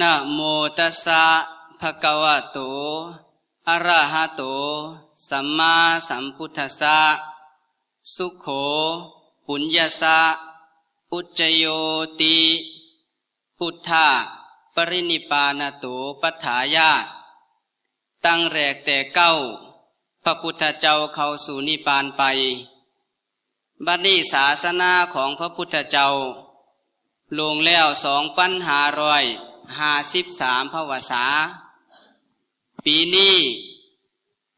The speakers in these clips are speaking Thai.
นะโมตัสสะภะคะวะโต อะระหะโต สัมมาสัมพุทธัสสะ สุขโข ปุญญาสะ อุจโยติ พุทธะปรินิปานโตปัฏฐายาตั้งแรกแต่เก้า พระพุทธเจ้าเข้าสู่นิพานไป บัดนี้ศาสนาของพระพุทธเจ้า ลงแล้วสองปันหารอย ห้าสิบสามพระวษาปีนี้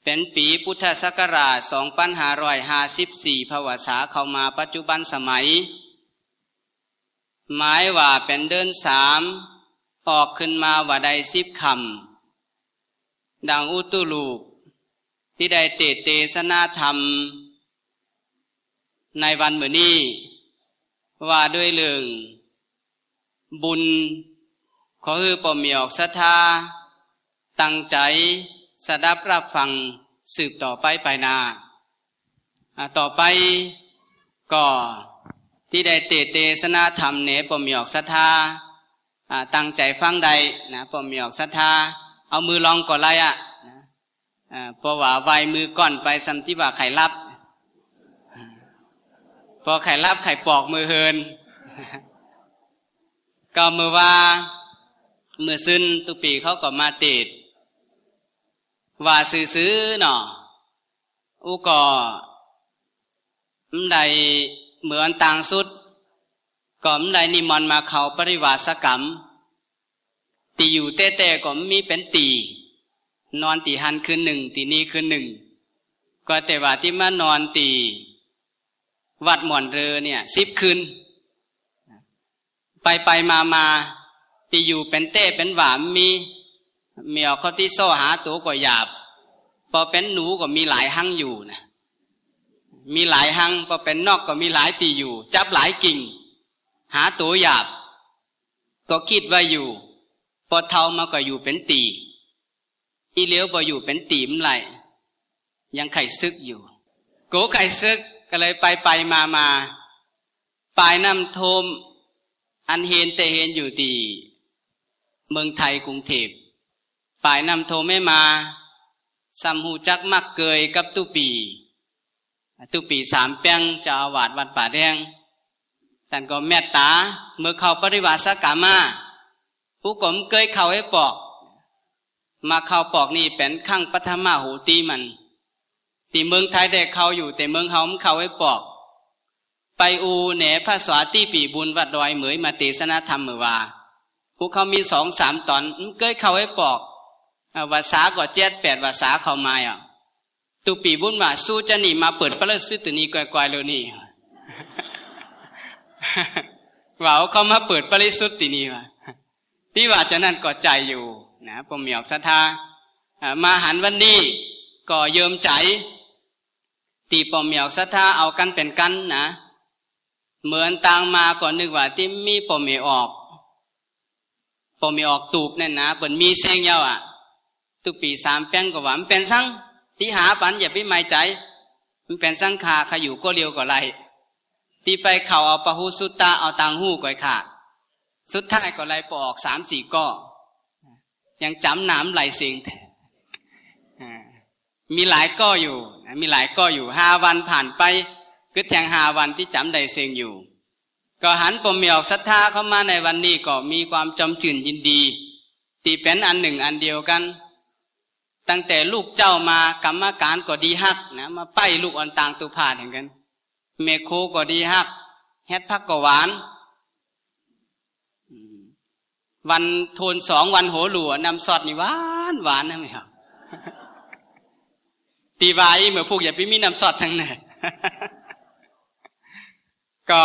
เป็นปีพุทธศักราชสองปันหารอยห้าสิบสี่พระวษาเข้ามาปัจจุบันสมัย หมายว่าเป็นเดินสามออกขึ้นมาว่าใดสิบคำดังอุตุลูกที่ได้เตเตสนาธรรม ในวันเหมือนี้ว่าด้วยเรื่องบุญ ขอคือปอมีออกศรัทธา ตั้งใจสดับรับฟังสืบต่อไปไปนา ต่อไปก็ที่ได้เตเตสนาธรรมเนปอมีออกศรัทธาตั้งใจฟังใดนะปอมีออกศรัทธา เอามือลองก่อนไรอะเพราะว่าไวมือก่อนไปสัมที่ว่าไข่รับพอไข่รับไข่ปอกมือเฮิน ก็มือว่า เมื่อซึนตุปีเขาก็มาติด ว่าซื้อซื้อหนออุก่อมใดเหมือนต่างสุดก็มใดนิมนต์มาเขาปริวาสกรรม ตีอยู่เต้ๆก็มีเป็นตี นอนตีหันคืนหนึ่งตีนี้คืนหนึ่ง ก็แต่ว่าที่มานอนตีวัดหมอนเรือเนี่ยสิบคืน ไปไปมามา ตีอยู่เป็นเต้เป็นหวามมีเมียเขาที่โซ่หาตัวก็หยาบ พอเป็นหนูก็มีหลายหังอยู่นะมีหลายหังพอเป็นนอกก็มีหลายตีอยู่ จับหลายกิ่ง หาตัวหยาบ ก็คิดว่าอยู่ พอเท่ามาก็อยู่เป็นตีอีเลี้ยวพออยู่เป็นตีมไรยังไข่ซึกอยู่ โกไข่ซึกก็เลยไปไปมามาปลายน้ำโทมอันเห็นแต่เห็นอยู่ตี เมืองไทยกรุงเทพปลายนำโทไม่มาสัมหูจักมักเกยกับตุปี ตุปีสามแป้งจะอาวาดวัดป่าแดงท่านก็เมตตาเมื่อเขาปริวาสกามาผู้กลมเกยเขาให้ปอก มาเขาปอกนี่เป็นขั้งปัทมาหูตีมัน ตีเมืองไทยได้เขาอยู่แต่เมืองเขาเขาให้ปอก ไปอูแหนพระสวาตีปีบุญวัดดอยเหมยมาเตสนาธรรมเมื่อว่า พวกเขามีสองสามตอนเกยเขาให้ปอกภาษาก็เจ็ดแปดภาษาเขามาอะตุปีบุญว่าสู้จะหนีมาเปิดพระซื้อตัวนี้ก่อยๆเลยนี่ว่าเขามาเปิดปริสุทธิ์นี่ว่าที่ว่าจะนั่นก็ใจอยู่นะผมมีออกศรัทธามาหันวันนี้ก็เยิมใจตีปอมมีออกศรัทธาเอากันเป็นกันนะ เหมือนต่างมาก่อนนึกว่าที่มีปอมมีออก ปอมีออกตูบนั่นนะเปิดมีเสียงเยาอะทุปีสามแป้งกว่ามันเป็นสังที่หาปันอย่าไปไม่ใจ มันเป็นสังขาขอยู่ก็เรียวก็ไรที่ไปเข่าเอาปะหูสุตตาเอาตังหูก่อยขาสุดท้ายก็ไรปอกสามสี่ก้อยังจำหน้ำไหลเสียงมีหลายก้ออยู่ มีหลายก้ออยู่ห้าวันผ่านไปก็แทงห้าวันที่จำได้เสียงอยู่ ก็หันปมเมียวศรัทธาเข้ามาในวันนี้ก็มีความจำจืนยินดีตีเป็นอันหนึ่งอันเดียวกัน ตั้งแต่ลูกเจ้ามากรรมการก็ดีฮักนะมาไปลูกอ่อนต่างตุพาดเห็นกัน เมโคก็ดีฮักเฮ็ดพักก็หวาน วันโทนสองวันโหหลัวนำสอดนี่หวานหวานนะไม่ครับตีวายเหมือพวกอย่าไปมีน้ำสอดทั้งนั้นก็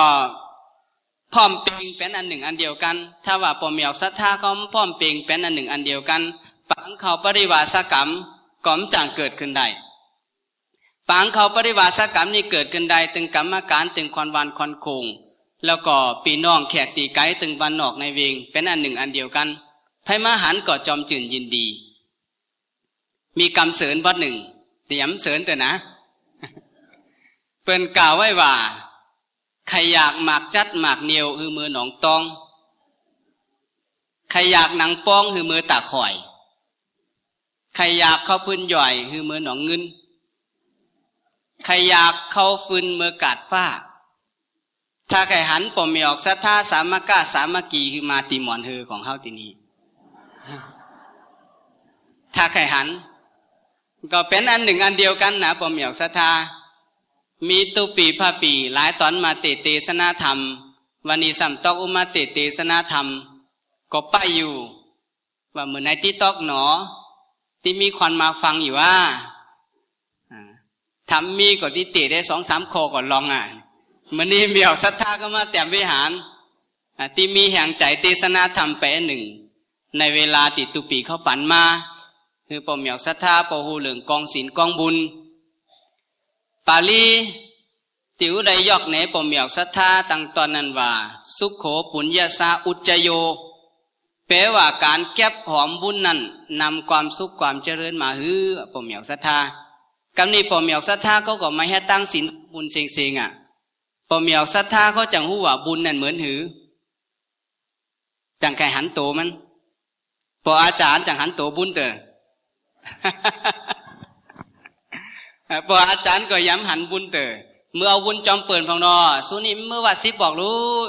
พร้อมเปงเป็นอันหนึ่งอันเดียวกัน ถ้าว่าปอมเมียวศรัทธาก็พร้อมเปงเป็นอันหนึ่งอันเดียวกันปังเขาปริวาสกรรมก่อมจางเกิดขึ้นได้ปังเขาปริวาสกรรมนี่เกิดขึ้นได้ตึงกรรมการตึงคอนวันคอนคงแล้วก็ปีน้องแขกตีไกตึงวันนอกในเวงเป็นอันหนึ่งอันเดียวกันไพมาหันก็จอมจื่นยินดี มีกรรมเสริญวัดหนึ่งเตรียมเสริญเต่นะเปิ้นกล่าวไว้ว่า ใครอยากหมากจัดหมากเนียวคือมือหนองตองใครอยากหนังป้องคือมือตาข่อยใครอยากเข้าพื้นย่อยคือมือหนองเงินใครอยากเข้าฟืนมือกาดป้า ถ้าใครหันปมมีออกสัทธาสามกาสามักีคือมาตีหมอนเฮอของเฮาตีนี้ถ้าใครหัน ก็เป็นอันหนึ่งอันเดียวกันนะปมมีออกสัทธา มีตุปีพาปีหลายตอนมาเตเตสนาธรรมวันนี้สัมตอกอุมาเตเตสนาธรรม ก็ไปอยู่ ว่าเหมือนในที่ตอกหนอ ที่มีคนมาฟังอยู่ว่าทำมีก็ที่เตะได้สองสามโคก่อนลองอะมันนี่เมียวศรัทธาก็มาแต่มวิหารที่มีแห่งใจเตสนาธรรมแปะหนึ่งในเวลาติดตุปีเข้าปันมา คือปมเมียวศรัทธาปอหูเหลืองกองศีลกองบุญาลีติวไดยอกไหนปมหยอกศรัทธาตั้งตอนนั้นว่า สุขโขปุญญาสาอุจโยแปลว่าการแก็บหอมบุญนั้นนำความสุขความเจริญมาฮือปมหยอกศรัทธากำนี้ปมหยอกศรัทธาเขาก็ไม่ให้ตั้งศีลบุญเสียงเสียงอะปมหยอกศรัทธาเขาจังหูว่าบุญนั่นเหมือนหือจังไก่หันโตมันพออาจารย์จังหันโตบุญเตอ พออาจารย์ก็ย้ำหันบุญเตอเมื่อเอาวุนจอมเปิดฟังนอสุนี่เมื่อวัดซิบอกรู้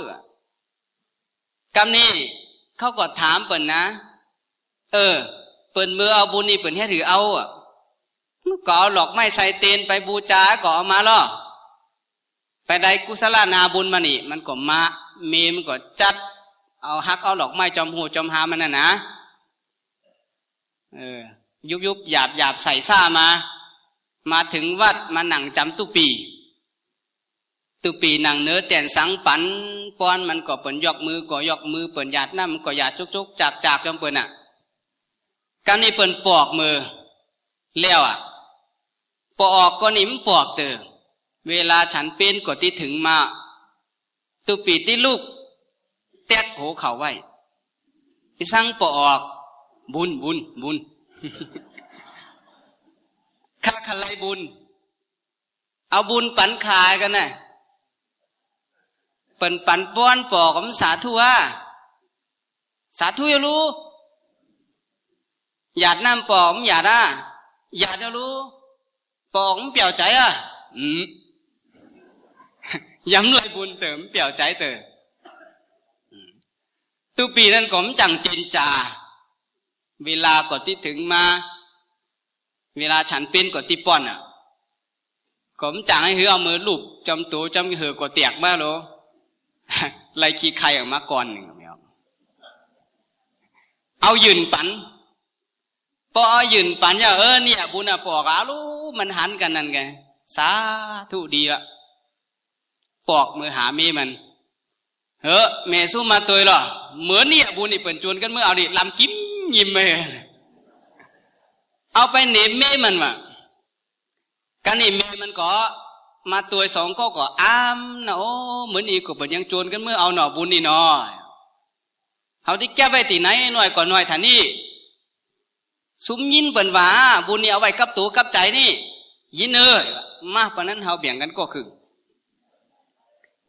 กำนี้เขาก็ถามเปิ่นนะ เออ เปิ่นเมื่อเอาบุญนี่เปิ่นให้ถือเอาอะก็เอาหลอกไม้ใส่เตนไปบูชาก็เอามาล่อไปได้กุศลนาบุญมานี่ มันก็มาเมมันก็จัด เอาฮักเอาหลอกไม้จอมหูจอมหามันน่ะนะ เออ ยุบยุบหยาบหยาบใส่ซ่ามา มาถึงวัดมาหนังจำตุปี ตุปีหนางเนื้อแต่นสังปันป้อนมันก็เปิ่นยกมือก็ยกมือเปิ่นหยาดน้ำก็หยาดจุกๆจากจากจอมเปิ่นอะการนี้เปิ่นปอกมือแล้วอะปอกก็นิ่มปอกเตอเวลาฉันเป็นก็ที่ถึงมา ตุปีที่ลูก แตกโหเข่าไว้ที่สร้างปอกบุญบุญบุญ ข้าขลายบุญ เอาบุญปันขายกันนะ่ะปิ่นปันป้อนปอกมสาธุว่าสาธุยรู้หยาดน้ำปอกมหยาดอะหยาดจะรู้ปอกมเปี่ยวใจอะอืมย้ำเลยบุญเติมเปี่ยวใจเติมตุปีนั้นก็มจังจินจา เวลาก็ที่ถึงมา เวลาฉันเป็นก็ที่ป้อนอะก็มจังให้เหือเอามือลูบจำตัวจำเหือก็เตียกมาโลไล่ขี้ใครออกมาก่อนหนึ่งไม่เอาเอายืนปันพอเอายืนปันอย่าเออเนี่ยบุญอะปอกอาลูมันหันกันนั่นไงสาธุดีละปอกมือหามีมันเฮ้อเมสู้มาตัวหรอเหมือนเนี่ยบุญนี่เปิ่นจวนกันเมื่อเอาดิลำกิ้มยิ้มเม เอาไปเนมเมมันวะกันนี่เมมันก็มาตัวสองก็ก็อ้ามนะโอ้เหมือนอีกก็เป็นยังจวนกันเมื่อเอาหน่อบุญนี่นอเอาที่แก้ไปตีไหนหน่อยก่อนหน่อยท่านี่ซุ้มยินเปิ่นว่าบุญนี่เอาไว้กับตัวกับใจนี่ ยินเออมาปนั้นเขาเบี่ยงกันก็คือ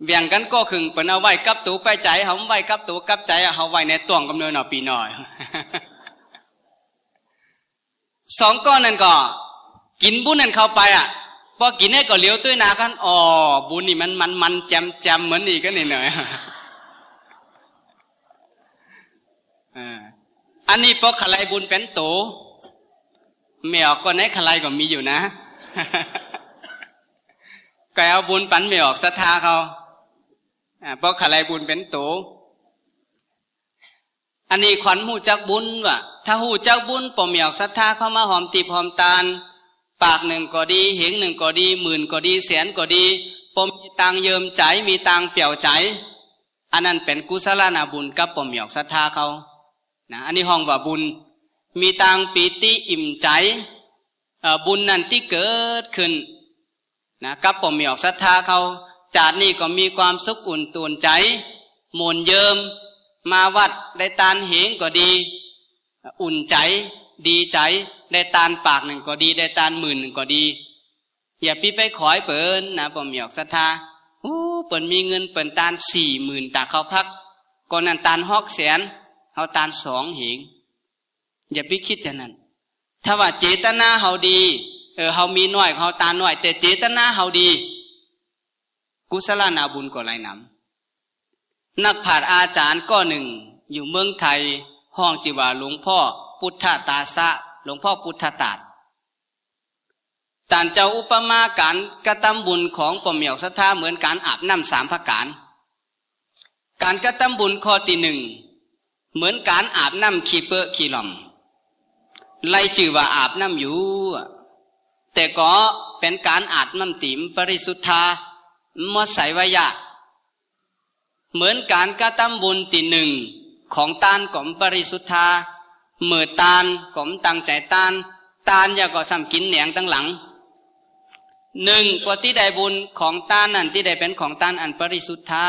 เบี่ยงกันก็คือเปิ่นเอาไว้กับตัวไปใจเขาไว้กับตัวกับใจเขาไว้ในตัวงกำเนิดหน่อปีหน่อย สองก้อนนั่นก็ กินบุญนั่นเข้าไปอะพอกินให้ก็เลี้ยวตัวนากันอ๋อบุญนี่มันมันมันแจมแจมเหมือนนี่ก็นี่หน่อยอันนี้พอขลายบุญเป็นโตแมวก็ในขลายก็มีอยู่นะก็เอาบุญปันไม่ออกศรัทธาเขาเพราะขลายบุญเป็นโตอันนี้ขวัญหูจักบุญว่ะ ถ้าหูจักบุญปมหยอกศรัทธาเข้ามาหอมตีหอมตาล ปากหนึ่งก็ดีเหงหนึ่งก็ดี หมื่นก็ดีแสนก็ดีปมมีตังเยิมใจมีตังเปี่ยวใจ อันนั้นเป็นกุศลนาบุญกับปมหยอกศรัทธาเขานะอันนี้ห้องว่าบุญ มีตังปีติอิ่มใจบุญนั่นที่เกิดขึ้นนะกับปมหยอกศรัทธาเขาจาดนี่ก็มีความสุขอุ่นตูนใจ หมุนเยิมมาวัดได้ตานเหงก็ดี อุ่นใจดีใจได้ตานปากหนึ่งก็ดี ได้ตานหมื่นหนึ่งก็ดี อย่าพี่ไปขอยเปินนะผมอยากศรัทธาโอ้เปินมีเงินเปินตานสี่หมื่นตาเขาพักก็นั่นตานหอกแสนเฮาตานสองเหงอย่าไปคิดอย่างนั้น ถ้าว่าเจตนาเฮาดีเออเฮามีน้อยเฮาตานน้อย แต่เจตนาเฮาดี กุศลนาบุญก็ไหลนำนักผาดอาจารย์ก็หนึ่งอยู่เมืองไทย ห้องจิวาหลวงพ่อพุทธตาสะหลวงพ่อพุทธตาดตานเจ้าอุปมาการกระทำบุญของปมเหมียวสัทธาเหมือนการอาบน้ำสามพระการ การกระทำบุญข้อที่หนึ่งเหมือนการอาบน้ำขี้เปอะขี้ลอมไล่จือว่าอาบน้ำอยู่ แต่ก็เป็นการอาบน้ำติมปริสุทธามดใสวยะ เหมือนการกระทำบุญตีหนึ่ง ของตานกลมปริสุทธาเมื่อตานกลมตั้งใจตานตานอย่าก็ซ้ำกินเหนียงตั้งหลังหนึ่งกว่าที่ได้บุญของตานนั่นที่ได้เป็นของตานอันปริสุทธา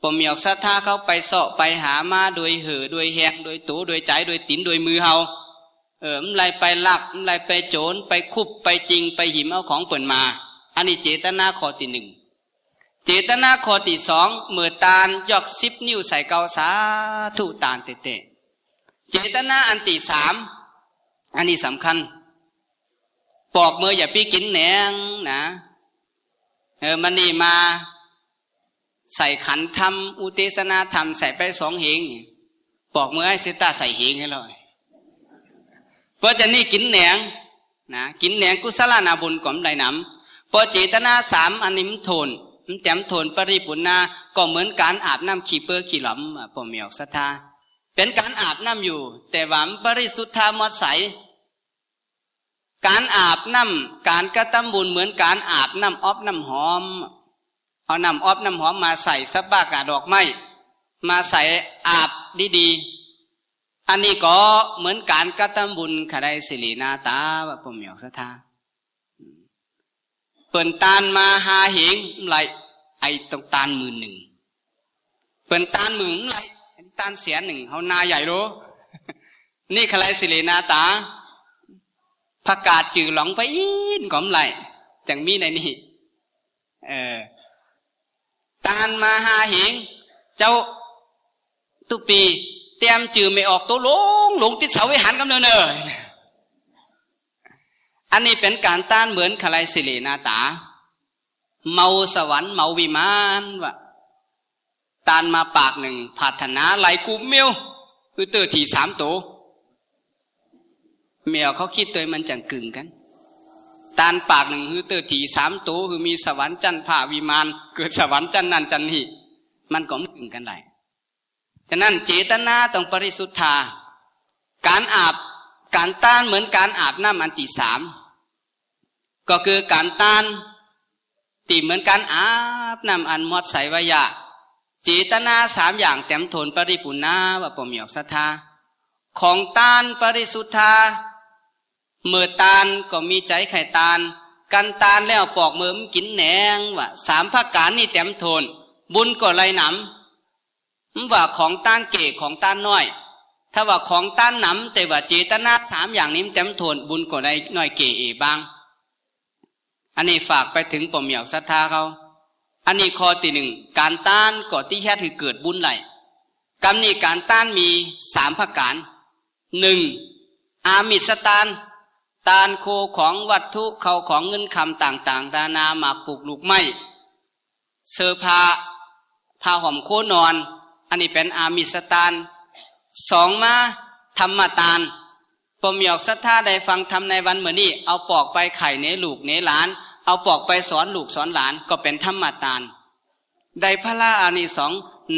ผมมีอกศรัทธาเขาไปเสาะไปหามาโดยเห่อโดยแหกโดยตูโดยใจโดยตินโดยมือเฮาเออมันไรไปลักมันไรไปโจรไปคุบไปจริงไปหิมเอาของเปิ่นมา อันนี้เจตนาข้อที่หนึ่ง เจตนาข้อที่สองเมื่อตาลยอกซิบนิ้วใส่เกาสาทุตาลเตเตเจตนาอันที่สามอันนี้สำคัญ ปอกมืออย่าพี่กินแหนงนะเออมันนี่มาใส่ขันทำอุเทศนาธรรมใส่ไปสองเหงปอกมือให้เสตาใส่เหงให้เลยเพราะจะนี่กินแหนงนะกินแหนงกุศลานาบุญก่อมได้นำพอเจตนาสามอันนี้มันโทน มันแต้มโทนปริปุนาก็เหมือนการอาบน้ำขี้เปื้อขี้หลอมปอมีออกสัทธาเป็นการอาบน้ำอยู่ แต่หวามปริสุทธามอดใสการอาบน้ำการกระทำบุญเหมือนการอาบน้ำออบน้ำหอม เอาน้ำออบน้ำหอมมาใส่สบากาดอกไม้มาใส่อาบดีๆ อันนี้ก็เหมือนการกระทำบุญขดายสิรินาตาว่าผมอยากสะทา เปิ่นตานมาหาเหงไรไอตรงตานมือหนึ่งเปิ่นตานมือไรตานเสียหนึ่งเขานาใหญ่รู้นี่ขลายสิรินาตาผักกาดจือหลงไปอินกอมไหลจังมีในนี่เออตานมาหาเหงเจ้าตุปีเตรียมจือไม่ออกตัวลงลงติดเสาวิหารกำเนินเนอ อันนี้เป็นการต้านเหมือนขลายสิรินาตา เมาสวรรค์เมาวิมานวะตานมาปากหนึ่งพัฒนาไหลกูเมียวคือเตอทีสามตัวเมียวเขาคิดตัวมันจังกึ่งกันตานปากหนึ่งคือเตอถีสามตัวคือมีสวรรค์จันผ่าวิมาน เกิดสวรรค์จันนันจันนี่มันก็มกึ่งกันได้ฉะนั้นเจตนาต้องบริสุทธา การอาบการต้านเหมือนการอาบน้ำอันที่สาม ก็คือการต้านตีเหมือนการอาบนำอันมอดใสวายะเจตนาสามอย่างเต็มทนปริปุณาว่าปมีออกศรัทธาของตานปริสุทธาเมื่อตานก็มีใจไข่ตานกันตานแล้วปอกเมือมกินแหนงว่าสามภาคการนี่เต็มทน บุญก็ไรหนำว่าของตานเก๋ของตานน้อย ถ้าว่าของตานหนำแต่ว่าเจตนาสามอย่างนี้เต็มทนบุญก็ไรน้อยเก๋เอบ้าง อันนี้ฝากไปถึงปมเหมียวศรัทธาเขาอันนี้ข้อที่หนึ่งการต้านก่อที่แค่ถือเกิดบุญไหลกรรมนี้การต้านมีสามภาคการหนึ่งอามิสตานตานโคของวัตถุเขาของเงินคำต่างๆดานาหมากปลูกลูกไม้เสื้อผ้าผ้าห่มโคนอน อันนี้เป็นอามิสตานสองมาธรรมตาน ปมหยอกสัทธาได้ฟังทำในวันเหมือนนี้ เอาปอกไปไข่เนลูกเนหลาน เอาปอกไปสอนลูกสอนหลานก็เป็นธรรมตานได้พระลาอานิสอง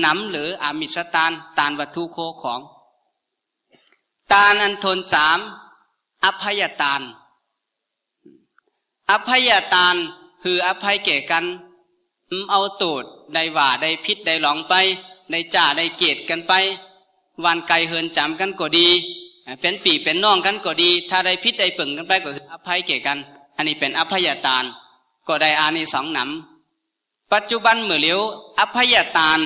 นำหรืออามิสตานตานวัตถุโคของ ตานอันทนสามอภัยตานอภัยตานคืออภัยแก่กันเอาตูดได้ว่าได้พิษได้หลองไป ได้จ่าได้เกตกันไป วันไกลเฮินจำกันก็ดี เป็นปีเป็นน้องกันก็ดี ถ้าได้พิษได้ปึ่งกันไปก็คืออภัยแก่กัน อันนี้เป็นอภัยตาน ก็ได้อานิสองนำปัจจุบันเมื่อเลี้ยวอภัยตาน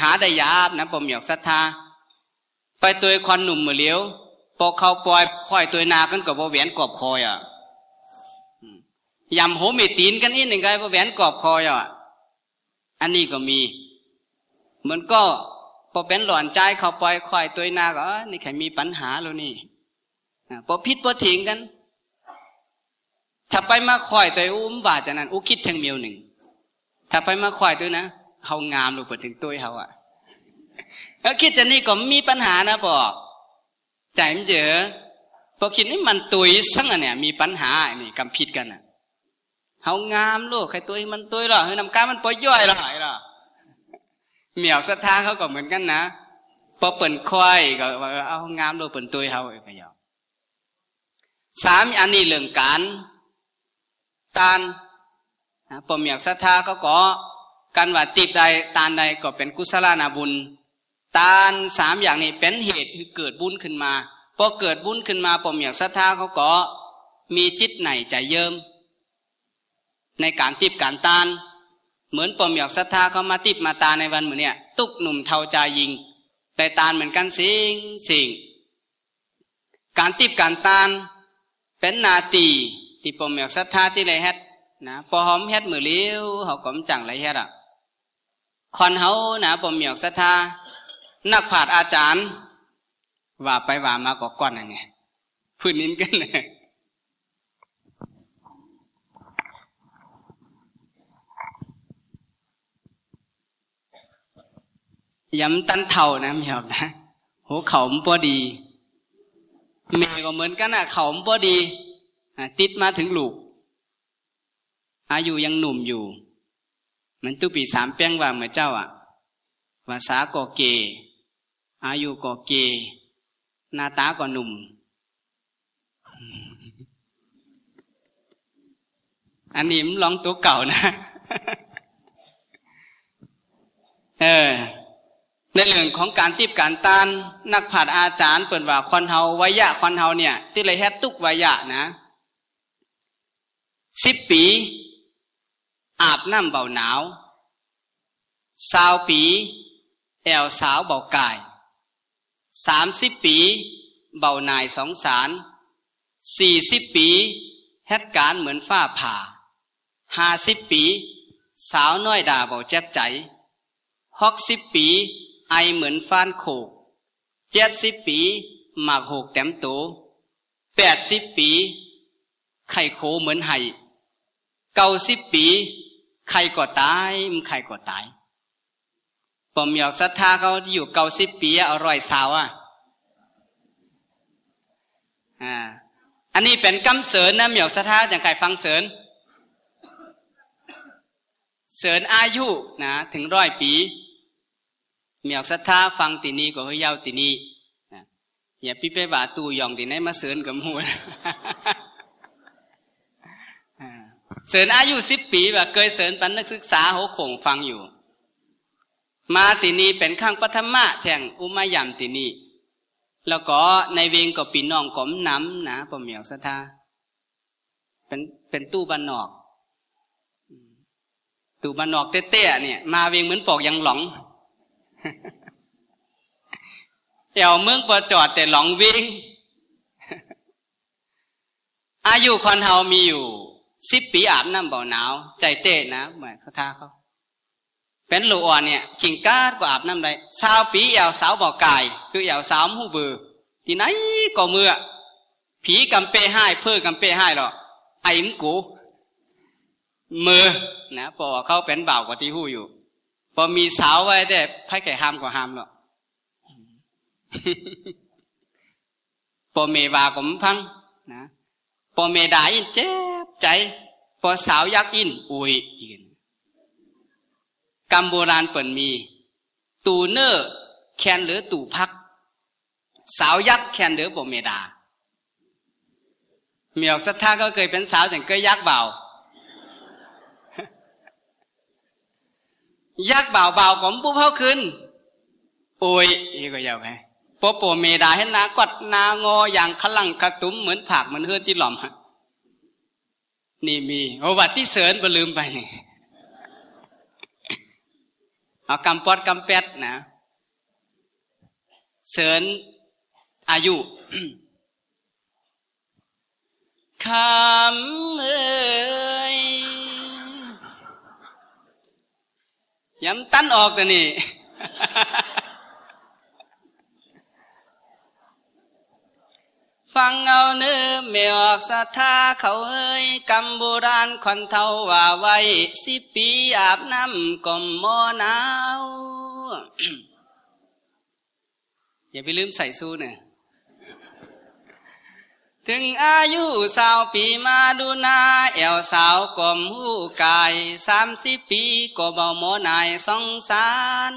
หาได้ยาบนะผมอยากศรัทธา ไปตัวควันหนุ่มเมือเลี้ยวพอเขาปล่อยค่อยตัวนากันกับแหวนกอบคอยอะยำโหมีตีนกันอีกหนึ่งไงแหวนกอบคอยอะอันนี้ก็มี เหมือนก็ พอเป็นหลอนใจเขาปล่อยควายตัวนาก็นี่ใครมีปัญหาแล้วนี่พอพิษพอถิงกัน ถ้าไปมาควายตัวอุ้มบาดจากนั้นอุ้คิดแทงเมียวหนึ่งถ้าไปมาควายตัวนะเฮางามลูกเปิดถึงตัวเขาอะแล้วคิดจะนี่ก็มีปัญหานะปอกใจมันเจอพอคิดนี่มันตุยสังอะเนี่ย มีปัญหาอนี่กำผิดกันอะเฮางามลูกใครตุยมันตุยหรอเฮ้ยนำการมันปล่อยย่อยหรอไอ้หรอ เหมียวสะท้าเขาก็เหมือนกันนะพอเปิ่นควายก็ว่าเอางามโลเปิ่นตุยเขาไอ้พยาสามอันนี้เรื่องการตานพอเหมียวสะท้าเขาก็การว่าติดใดตานใดก็เป็นกุศลนาบุญ ตานสามอย่างนี้เป็นเหตุคือเกิดบุญขึ้นมาพอเกิดบุญขึ้นมาปอมอยากศรัทธาเขาก็มีจิตไหนใจเยิมในการติบการตาน เหมือนปมอยากศรัทธาเขามาติบมาตาในวันเหมือนเนี่ย ตุกหนุ่มเทาใจายิง แต่ตานเหมือนกันสิงสิงการติบการตานเป็นนาตีที่ปมอยากศรัทธาที่ไรเฮ็ดนะพอหอมเฮ็ดมือเลี้ยวเขาก็มจังไรเฮ็ดอะคอนเฮานะปมอยากศรัทธานักผาดอาจารย์ ว่าไปว่ามาก็ก้อนอันนี้พื้นนินกันเลย ย้ำตันเท่านะไม่หรอกนะโหเขามพอดีเมย์ก็เหมือนกันนะเขามพอดีติดมาถึงลูก อายุยังหนุ่มอยู่ มันตุปีสามเป้งว่าเหมือนเจ้าอะภาษาก็เก อายุก็เก หน้าตาก็หนุ่ม อันนี้มันลองตัวเก่านะ เออ ในเรื่องของการติบการตานนักผัดอาจารย์เปิดว่าควันเฮาวิยะควันเฮาเนี่ยที่เลยแฮตตุกวิยะนะสิบปี อาบน้ำเบาหนาวสาวปี แอวสาวเบากายสามสิบปี เบานายสองสารสี่สิบปีเหตุการเหมือนฝ้าผ่าห้าสิบปี สาวน้อยด่าเบาเจ็บใจหกสิบปี ไอเหมือนฟ้านโขกเจ็ดสิบปี หมากโหกแต้มโตแปดสิบปี ไข่โคเหมือนไห่เก้าสิบปี ไข่ก็ตายมันไข่ก็ตาย ผมอยากศรัทธาเขาอยู่เก้าสิบปีอร่อยสาวอะอ่าอันนี้เป็นกำเสริญนะเหมียวศรัทธาอย่างใครฟังเสริญ เสริญอายุนะถึงร้อยปี เมียวศรัทธาฟังตีนี้ก็เฮยเยาตีนี้อย่าพี่ไปบาตูยองตีไหนมาเสริญกับมูเสริญอายุสิบปีแบบเคยเสริญปันนักศึกษาหัวขงฟังอยู่มาตินีเป็นข้างปฐมะแทงอุมายามตินีแล้วก็ในเวงก็ปีน้องกลมน้ำนะปมเมียวสะทธาเป็นเป็นตู้บันนอก ตู้บันนอกเต้ๆเนี่ย มาเวงเหมือนปอกยังหลง เอวเมืองปอจอดแต่หลงวิ่งอายุคนเฮามีอยู่สิบปีอาบน้ำเบาหนาว ใจเต้นะเหมือนสะทาเขาเป็นหลูอ่อนเนี่ยขิงกาดก็อาบน้ำได้สาวปีแอวสาวบอกกาย คือแอวสาวหูเบือที่ไหนก็เมื่อ ผีกำเป้ให้เพื่อกำเป้ให้หรอไอ้มกูมือนะพอเขาเป็นเบากว่าที่หู้อยู่ พอมีสาวไว้แต่ไพ่แก่ห้ามก็ห้ามหรอกพอเมวาก็มพังนะพอเมดายินเจ็บใจพอสาวยักยินอุยอีกกรรมโบราณเปิ่นมี ตูเนอร์แคนหรือตู่พัก สาวยักษ์แคนหรือโบเมดา เมียวสัทธาก็เคยเป็นสาวจังเกยยักษ์เบา ยักษ์เบาเบาผมปุ๊บเขาขึ้นโอ้ยอีก็ยาวไงปโปเมดาเห็นนากดนางออย่างขลังกระตุ้มเหมือนผักเหมือนเฮือนที่หล่อมนี่มีโอวัตที่เสริญบลืมไปนี่เอากำปอดกำแปดนะ เสริญอายุคำเอ้ย ย้ำตั้นออกแต่นี่ฟังเอาเนื้อเมีออกศรัทธาเขาเอ้ยกรรมโบราณควันเทาว่าไว้สิปีอาบน้ำก่มมอหนาว อย่าไปลืมใส่สู้เนี่ย ถึงอายุสาวปีมาดูนาแอวสาวกลมหูกายสามสิบปีก็เบาหมอนายสองสาร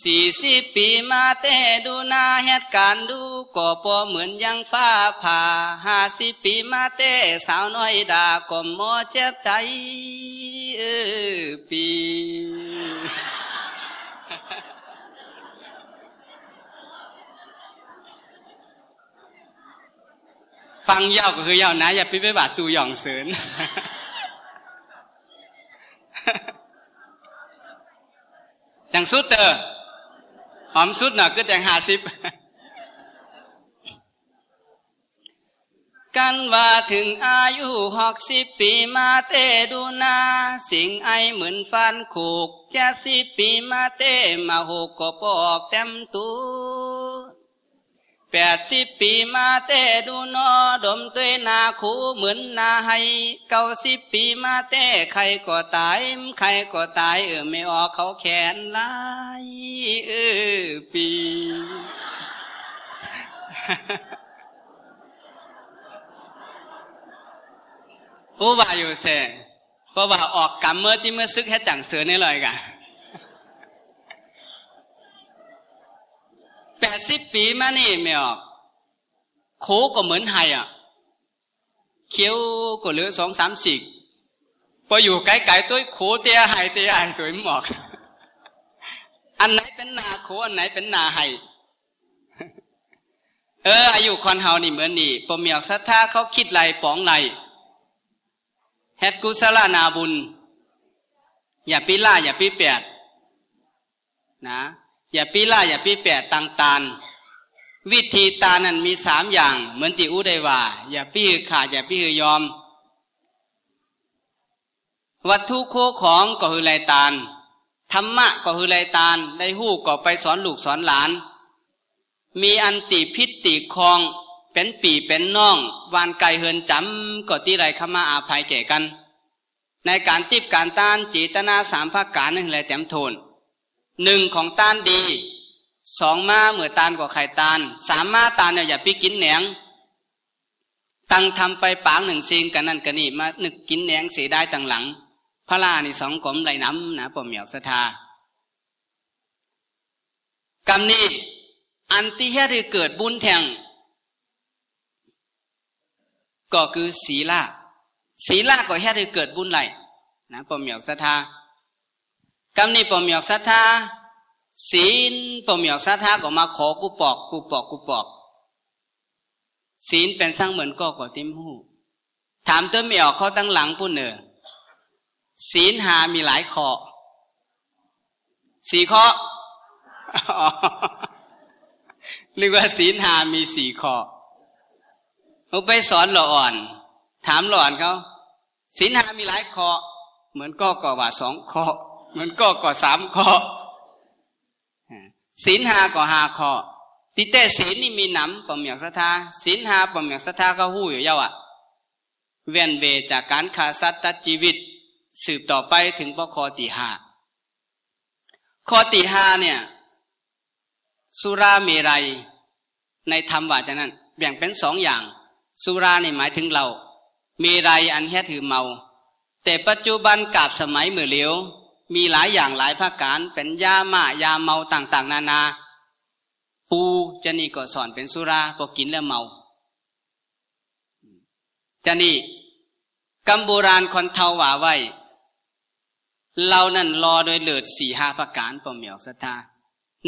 สี่สิบปีมาเต้ดูนาเหตุการณ์ดูก็พอเหมือนยังฟ้าผ่าห้าสิบปีมาเต้สาวน้อยด่ากลมหมอเจ็บใจเออปี ฟังยาวก็คือยาวนะ อย่าไปไปบาดตูหย่องเสรินจังสุดเตอหอมสุดหน่อยก็จังหาสิบกันว่าถึงอายุหกสิบปีมาเตดูนา สิ่งไอเหมือนฟันขูกจะสิบปีมาเตมาหกก็ปอกเต็มตัว แปดสิบปีมาเตดูนอดมตัวนาคูเหมือนนาให้เก้าสิบปีมาเตใครก็ตายใครก็ตายเออไม่ออกเขาแขนลายเออปีผู้ว่าอยู่เสเพราะว่าออกกรรมเมื่อที่เมื่อซึกแค่จังเสือนี่เลยกัน แปดสิบปีมานี่ไม่ออกโคก็เหมือนไฮอะ เคี้ยวก็เหลือสองสามสิบพออยู่ไกลๆตัวโคเตียไฮเตียไฮตัวหมอก อันไหนเป็นนาโคอันไหนเป็นนาไฮเออ อายุคนเฮานี่เหมือนนี่ปมีออกศรัทธาเขาคิดไรป๋องไรเฮ็ดกุศลนาบุญ อย่าปีล่าอย่าปีแปดนะ อย่าปีล่าอย่าปีแปดต่างตานวิธีตานั้นมีสามอย่าง เหมือนติอุได้ว่า อย่าปี้ขาดอย่าปี้ยอม วัตถุโคของก็คือไรตาลธรรมะก็คือไรตาลได้หู้ก็ไปสอนลูกสอนหลาน มีอันติพิษติคอง เป็นปีเป็นน่อง วานไกเฮินจำก็ที่ไรขมาอาภัยแก่กัน ในการติบการต้านจิตนาสามภาคการนึงเลยแต้มโทน หนึ่งของต้านดีสองมาเหมือตานกว่าไข่ตานสามมาตานเนี่ยอย่าพี่กินแหนงตั้งทำไปปางหนึ่งซีงกันนั่นกันนี่มานึกกินแหนงเสียได้ตั้งหลังพระลานี่สองกลมไหลน้ำนะปมเหมียวสทากรรมนี้อันที่เฮ็ดให้เกิดบุญแทงก็คือศีลาศีลาก็เฮ็ดให้เกิดบุญไหลนะปมเหมียวสทา กำนี้ปมหยอกศรัทธาศีลปมหยอกศรัทธาก็มาขอกูปอกกูปอกกูปอกศีลเป็นสร้างเหมือนก็ก่อติมหูถามเติมไม่ออกเขาตั้งหลังผู้เนอศีลหามีหลายข้อสี่ข้อนึกว่าศีลหามีสี่ข้อเขาไปสอนหล่ออ่อน ถามหล่ออ่อนเขาศีลหามีหลายข้อเหมือนก็ก่อว่าสองข้อ มันก็ก็สามข้อศีลหาก็หาข้อติเตศีลนี่มีหนำปมอยากศรัทธาศีลหาปมอยากศรัทธาก็หู้อยู่เยาอะเวียนเวจากการขาสัตว์ตัดชีวิต สืบต่อไปถึงปคอตีหาข้อตีหาเนี่ย สุราเมรัย ในธรรมว่าจะนั้นแบ่งเป็นสองอย่าง สุรานี่หมายถึงเรา เมรัยอันแค่ถือเมา แต่ปัจจุบันกับสมัยเมื่อเลี้ยว มีหลายอย่างหลายภาคการเป็นยาหมายาเมาต่าง ๆ นานา ปูจะนี่ก็สอนเป็นสุราพอกินแล้วเมาจะนี่กำโบราณคนเทาว่าไว้ เรานั่นรอโดยเลือดสี่ห้าประการปมเมียวสตา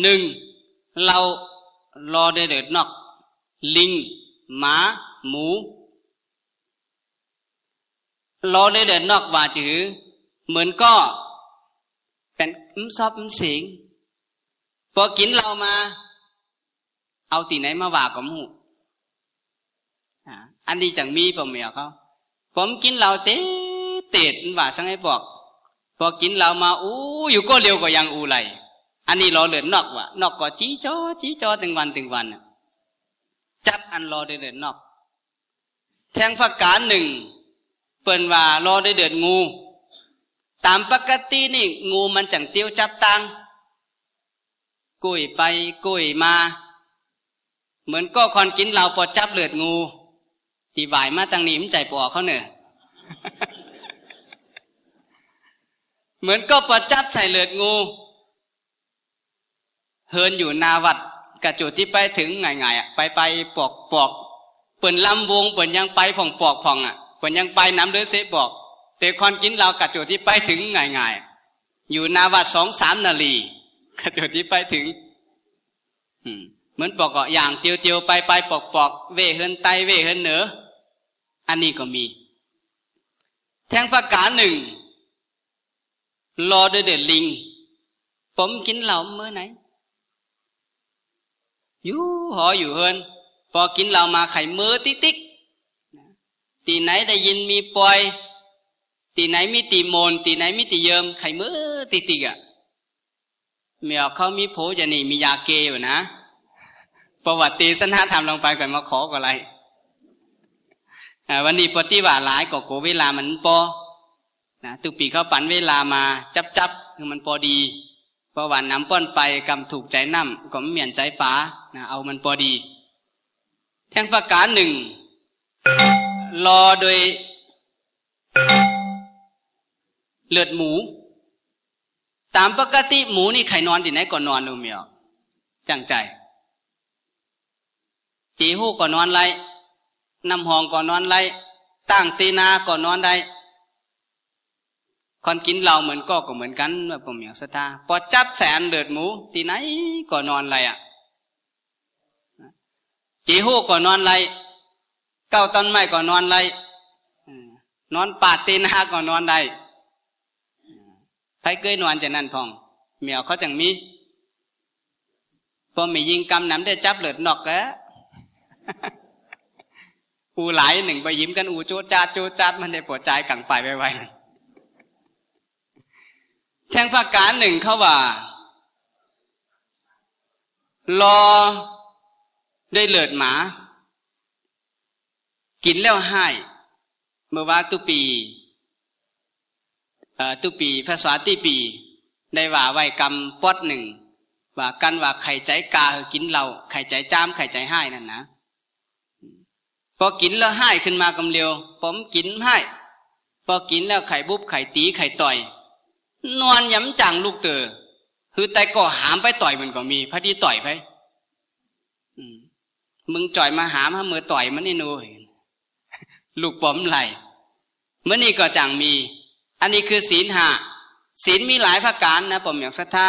หนึ่งเรารอโดยเลือดนอก ลิงหมา หมู รอโดยเลือดนอกว่าจือเหมือนก็ เป็นอืมซอบอืมสิงพอกินเรามา เอาตีไหนมาว่ากับหูอันนี้จังมีผมเมียเขาผมกินเราเตะเตะว่าสังให้บอก พอกินเรามาอู้อยู่ก็เร็วกว่ายังอูไหลอันนี้รอเหลือนอกว่ะนอกก็จี้จอจี้จอถึงวันถึงวันจับอันรอได้เดือดนอก แทงผักกาดหนึ่งเปิ่นว่ารอได้เดือดงู ตามปกตินี่งูมันจังเตี้ยวจับตังกุยไปกุยมา เหมือนก็คอนกินเราปอจับเลือดงูตีวายมาตั้งนี้มใจปอเขาเนอะเหมือนก็ปอจับใส่เลือดงู เฮินอยู่นาวัดกระจุดที่ไปถึงไงไงอะไปไปปอกปอกเปิ่นลำวงเปิ่นยังไปผ่องปอกผ่องอะเปิ่นยังไปน้ำเดือดเสบอก แต่คนกินเรากระจุดที่ไปถึงไงไงอยู่นาวัดสองสามนาลีกระจุดที่ไปถึงเหมือนปอกกาะอย่างเตียวเตียวไปไปปอกปอกเวเฮินไตเวเฮินเหนืออันนี้ก็มี แทงประกาศหนึ่งรอเดือดลิง ผมกินเหล้าเมื่อไหนอยู่หออยู่เฮินพอกินเหล้ามาไข่มือติ๊กติ๊กตีไหนได้ยินมีปล่อย ตีไหนมีตีโมนตีไหนมีตีเยิมไข่มือติ๊กติ๊กอะเมียเขามีโผจะนี่มียาเกอยู่นะประวัติสันหาทำลงไปก่อนมาขอก็อะไรวันนี้ปฏิวัติหลายก็โกเวลามันปอนะตุปีเขาปั่นเวลามาจับจับคือมันพอดีพระว่าน้ำป้อนไปกำถูกใจน้ำก็เหมียนใจป๋านะเอามันพอดี แท่งประการหนึ่งรอโดย เลือดหมู ตามปกติหมูนี่ใครนอนที่ไหนก่อนนอนดูเมียวจังใจ จีหู้ก่อนนอนไรน้ำหองก่อนนอนไรตั้งตีนาก่อนนอนได้คนกินเราเหมือนก็ก็เหมือนกันว่าผมอยากสตาพอจับแสนเดือดหมูทีไหนก็นอนนอะไรอะจีหู้ก็นนอนไรเก้าต้นไม้ก็นนอนไรนอนปาดตีนาก็นอนได้ ใครเคยนอนจะนั่นพองเหมียวเขาจังมีพอมียิงกำน้ำได้จับเลือดนอกแกอูหลายหนึ่งไปยิ้มกันอูโจจาดโจจาดมันได้ปวดใจกังไปไวๆแทงภาคการหนึ่งเขาว่า รอได้เลือดหมา กินแล้วให้เมื่อว่าตุปี ตุปีภาษาตีปี ได้ว่าไว้กรรมปอดหนึ่งว่ากันว่าไข่ใจกากินเราไข่ใจจามไข่ใจให้นั่นนะพอกินแล้วให้ขึ้นมากำเร็วผมกินให้พอกินแล้วไข่บุบไข่ตีไข่ต่อย นอนย้ำจังลูกเตอคือแต่ก็หามไปต่อยมันก็มีพอดีต่อยไปมึงจ่อยมาหามมามือต่อยมันนี่นูลูกปอมไหลเมื่อนี่ก็จังมี อันนี้คือศีลหาศีลมีหลายประการนะผมอยากศรัทธา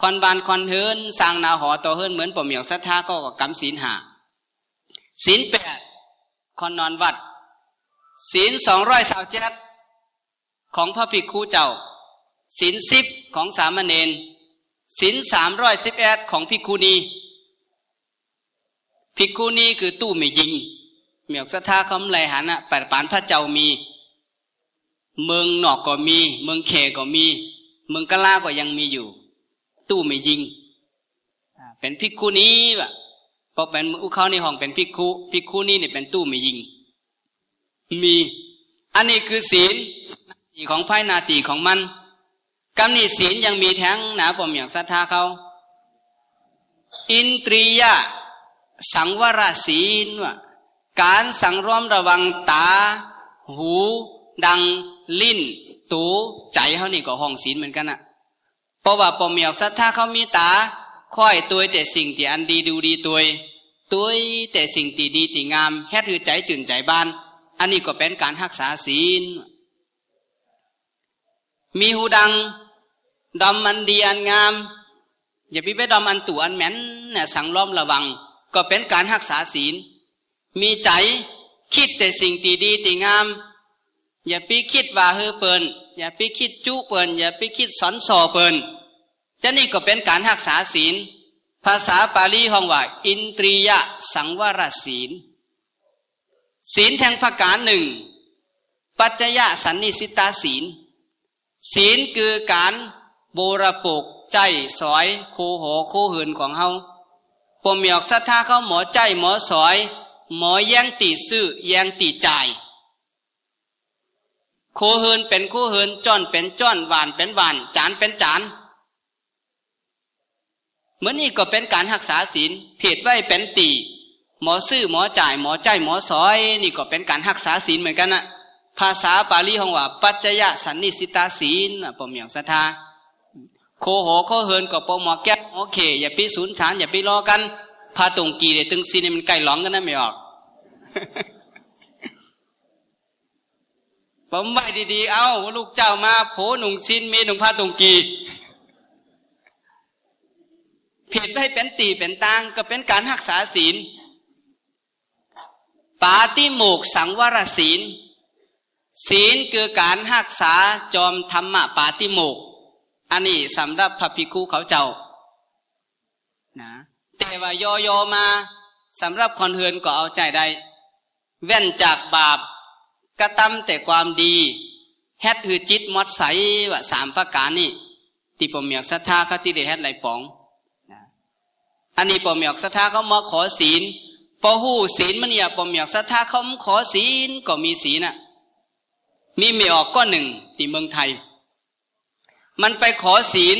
คอนบานคอนเฮินสร้างนาหอต่อเฮินเหมือนผมอยากศรัทธาก็กำศีลหาศีลแปดคอนนอนวัดศีลสองร้อยสาวเจ็ดของพระภิกขุเจ้าศีลสิบของสามเณรศีลสามร้อยสิบแอดของพิกคูนีพิกคูนีคือตู้ไม่ยิง เหมียกสะท่าคำไหลหันอะแปดปานพระเจ้ามี เมืองนอกก็มี เมืองเขก็มี เมืองกะลาก็ยังมีอยู่ ตู้ไม่ยิงเป็นพิคูนีวะพอเป็นอุเขาในห้องเป็นพิคูพิคูนีเนี่ยเป็นตู้ไม่ยิง มี อันนี้คือศีลของภายนาตีของมันกำนิศีลยังมีแท้งหนาผมอย่างศรัทธาเขาอินตรียะ สังวรศีลว่าการสังรวมระวังตา หู ดัง ลิ้น ตูใจเขานี่ก็ห้องศีลเหมือนกันอะเพราะว่าปมอยกศรัทธาเขามีตาค่อยตัวแต่สิ่งที่อันดีดูดีตัวตัวแต่สิ่งที่ดีที่งามแค่ถือใจจื่นใจบ้าน อันนี้ก็เป็นการรักษาศีล มีหูดังดอมอันดีอันงาม อย่าไปไปดอมอันตู่อันแม้นเนี่ยสังล้อมระวัง ก็เป็นการรักษาศีล มีใจคิดแต่สิ่งตีดีตีงาม อย่าไปคิดว่าเฮอเปินอย่าไปคิดจุเปินอย่าไปคิดสอนสอเปินจะนี่ก็เป็นการรักษาศีล ภาษาปาลีห้องว่า อินตรียะสังวรศีล ศีลแทงประการหนึ่ง ปัจจยะสันนิสิตาศีล ศีลคือการโบระปกใจสอยโคหอโคหืนของเฮาปมหยอกศรัทธาเขาหมอใจหมอสอย หมอแย่งตีซื้อแย่งตีจ่าย คเฮินเป็นโคเฮินจ้อนเป็นจ้อนหวานเป็นหวาน จานเป็นจานเหมือนนี่ก็เป็นการรักษาศีลเพจไว้เป็นตีหมอซื้อหมอจ่ายหมอใจหมอสอย นี่ก็เป็นการรักษาศีลเหมือนกันนะภาษาปาลีของว่า ปัจจยสันนิสิตาศีลปมเหยองศรัทธาโคโหโคเฮินก็ปมหมอแก้โอเค อย่าไปสูญฉานอย่าไปรอกันพาตรงกีเดตึงซีนี่มันไก่หลองกันนะไม่ออก ผมไหวดีๆ เอาลูกเจ้ามาโผหนุ่งซินเมหนุ่งผ้าตรงกีเพจให้เป็นตีเป็นตางก็เป็นการรักษาศีล ปาติโมกสังวรศีล ศีลคือการรักษาจอมธรรมะปาติโมก อันนี้สำหรับพระภิกขุเขาเจ้านะแต่ว่ายอยมาสำหรับคนเฮือนก็เอาใจได้แว่นจากบาป ระทำแต่ความดีเฮ็ดหือจิตมดใสว่าสามประการนี่ที่ผมอยากศรัทธาเขาที่ได้เฮ็ดไหลปองอันนี้ผมอยากศรัทธาเขามาขอศีลพอหู้ศีลมันเนี่ยผมอยากศรัทธาเขาขอศีลก็มีศีลน่ะ มีไม่ออกก็หนึ่งที่เมืองไทย มันไปขอศีล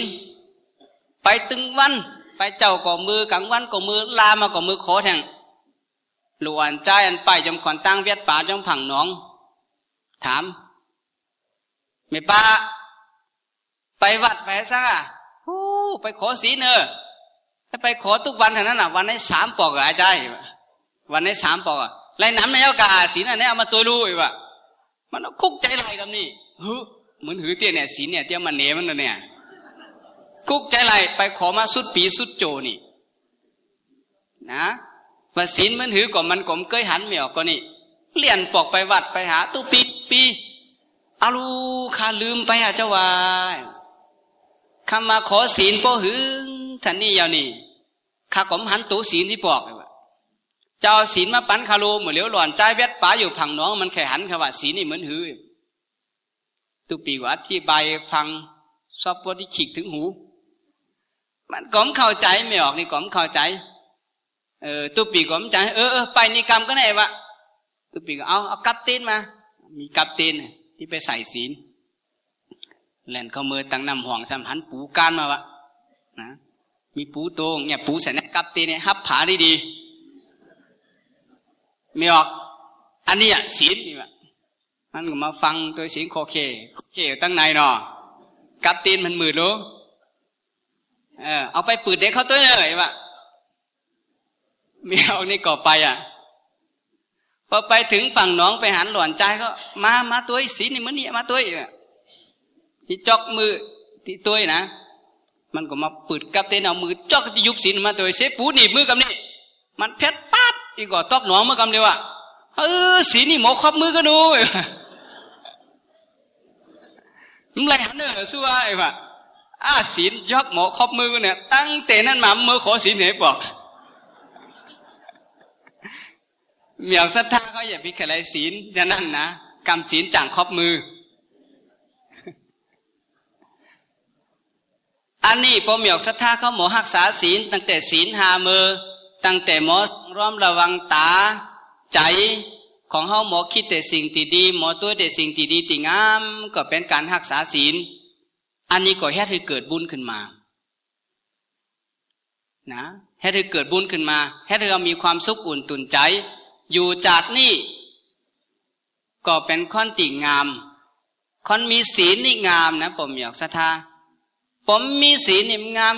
ไปตึงวัน ไปเจ้าก็มือกลางวันก็มือลามาก็มือขอแทงหลวนใจอันไปจำขอนตั้งเวียดป่าจำผังน้อง ถามไม่ป้าไปวัดไปซะฮู้ไปขอศีลเนอะไปขอทุกวันเท่านั้นอะ วันในสามปอกอาจารย์วันในสามปอกไรน้ำในเอากาศีลอันนี้เอามาตัวรู้อีกว่ามันคุกใจไรกับนี่ฮึเหมือนหือเตี้ยเนี่ยศีลเนี่ยเตี้ยมันเนมันเนี่ยคุกใจไรไปขอมาสุดปีสุดโจนี่ นะว่าศีลมันหือก่อมันกลมเคยหันไม่ออกก็นี่ เปลี่ยนปอกไปวัดไปหาตู้ปีปีอาลูข้าลืมไปอะเจ้าวายข้ามาขอศีลพ่อหึงท่านนี่ยาวนี่ข้าก็มหันตูศีลที่ปอกเจ้าศีลมาปั้นคาโลเหมือนเลี้ยวหล่อนใจเวทป๋าอยู่ผังน้องมันแค่หันคำว่าศีลนี่เหมือนหือตุปีว่าที่ใบฟังซอบปวดที่ฉีกถึงหู มันก้มเข้าใจไม่ออกนี่ก้มเข้าใจ เออตุปีก้มใจเออเออไปนิกรรมก็ได้วะ ตุปีก็เอาเอากับตีนมา มีกับตีนที่ไปใส่ศีลแหลนเข้ามือตั้งนำห่วงสำหันปูการมาวะนะมีปูโตงเนี่ยปูใส่นกับตีนเนี่ยฮับผาดีดีไม่ออก อันนี้อะศีลนี่วะมันก็มาฟังตัวเสียงโคเคเคตั้งในเนาะกับตีนมันมือรู้เออเอาไปปืดเด็กเขาตัวเลยวะไม่เอานี่ก่อไปอะ พอไปถึงฝั่งน้องไปหันหล่อนใจก็ มามาตัวสีนี่มันนี่มาตัวที่จอกมือที่ตัวนะ มันก็มาปืดกับเต้นเอามือจอกจะยุบสีมาตัวเสปูนี่มือกับนี่มันเพชรปั๊บอีกก็ตอกหนองมือกับเดียวอะเออสีนี่หมอครอบมือก็ดูมันไรหันเนอสู้ไอ้ปะอาศีลยอกหมอครอบมือเนี่ยตั้งแต่นั้นมาเมื่อขอศีลไหนบอก เหมียวศรัทธาก็อย่าพิขไรศีลจะนั่นนะกรรมศีลจ่างครอบมือ อันนี้พอเหมียวศรัทธาเขาหมอหักษาศีล ตั้งแต่ศีลหามือ ตั้งแต่หมอร้อมระวังตา ใจของเขาหมอคิดแต่สิ่งที่ดี หมอตัวแต่สิ่งที่ดีติงามก็เป็นการหักษาศีล อันนี้ก็แค่ให้เกิดบุญขึ้นมา นะให้เธอเกิดบุญขึ้นมาให้เธอมีความสุขอุ่นตุนใจ อยู่จากนี่ก็เป็นค้อนติงามคนมีศีลนี่งามนะผมอยากศรัทธาผมมีศีลนี่งาม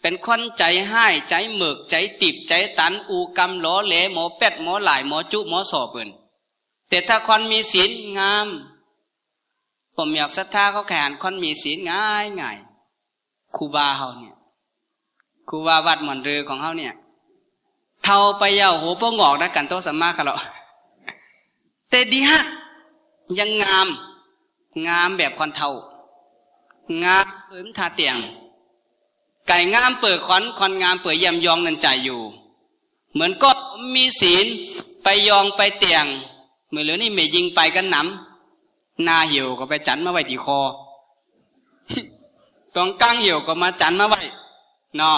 เป็นคนใจให้ใจเมือกใจติบใจตันอูกำหลอเหลหมอเป็ดหมอหลายหมอจุหมอสอบเปินแต่ถ้าคนมีศีลงาม ผมอยากศรัทธาเขาแข่งคนมีศีลง่ายง่ายครูบาเขาเนี่ยครูบาวัดหมอนเรือของเขาเนี่ย เท่าไปยาวหัวพงอกนะกันโตสัมมากันหรอแต่ดีฮะยังงาม งามแบบคนเทางามเปิดทาเตียง ไก่งามเปิดคอนคอนงามเปิดยำยองนันใจอยู่ เหมือนก็มีศีลไปยองไปเตียงเมื่อเหลือนี่เมยิงไปกันหนำนาเหี่ยวก็ไปจันมาไว้ที่คอตองกั้งเหี่ยวก็มาจันมาไว้นอ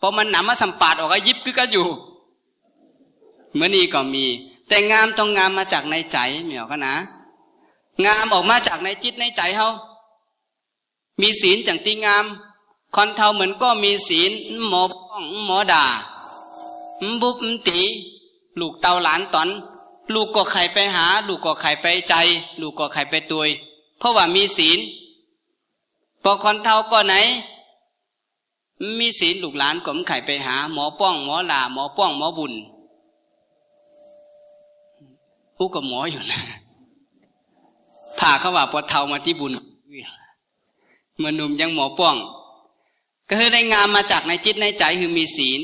พอมันหนำมาสัมปาดออกก็ยิบก็อยู่เมื่อนี้ก็มี แต่งามต้องงามมาจากในใจเหมียวก็นะ งามออกมาจากในจิตในใจเฮามีศีลจังตีงาม คอนเทาเหมือนก็มีศีลหมอป้องหมอด่าบุบตีลูกเตาหลานตอน ลูกก็ไข่ไปหา ลูกก็ไข่ไปใจ ลูกก็ไข่ไปตุยเพราะว่ามีศีลพอคอนเทาก็ไหน มีศีลลูกหลานก็มไข่ไปหา หมอป้องหมอลาหมอป้องหมอบุญผู้กับหมออยู่นะพาเขาว่าพอเทามาที่บุญเมื่อนุ่มยังหมอป้อง ก็คือได้งามมาจากในจิตในใจคือมีศีล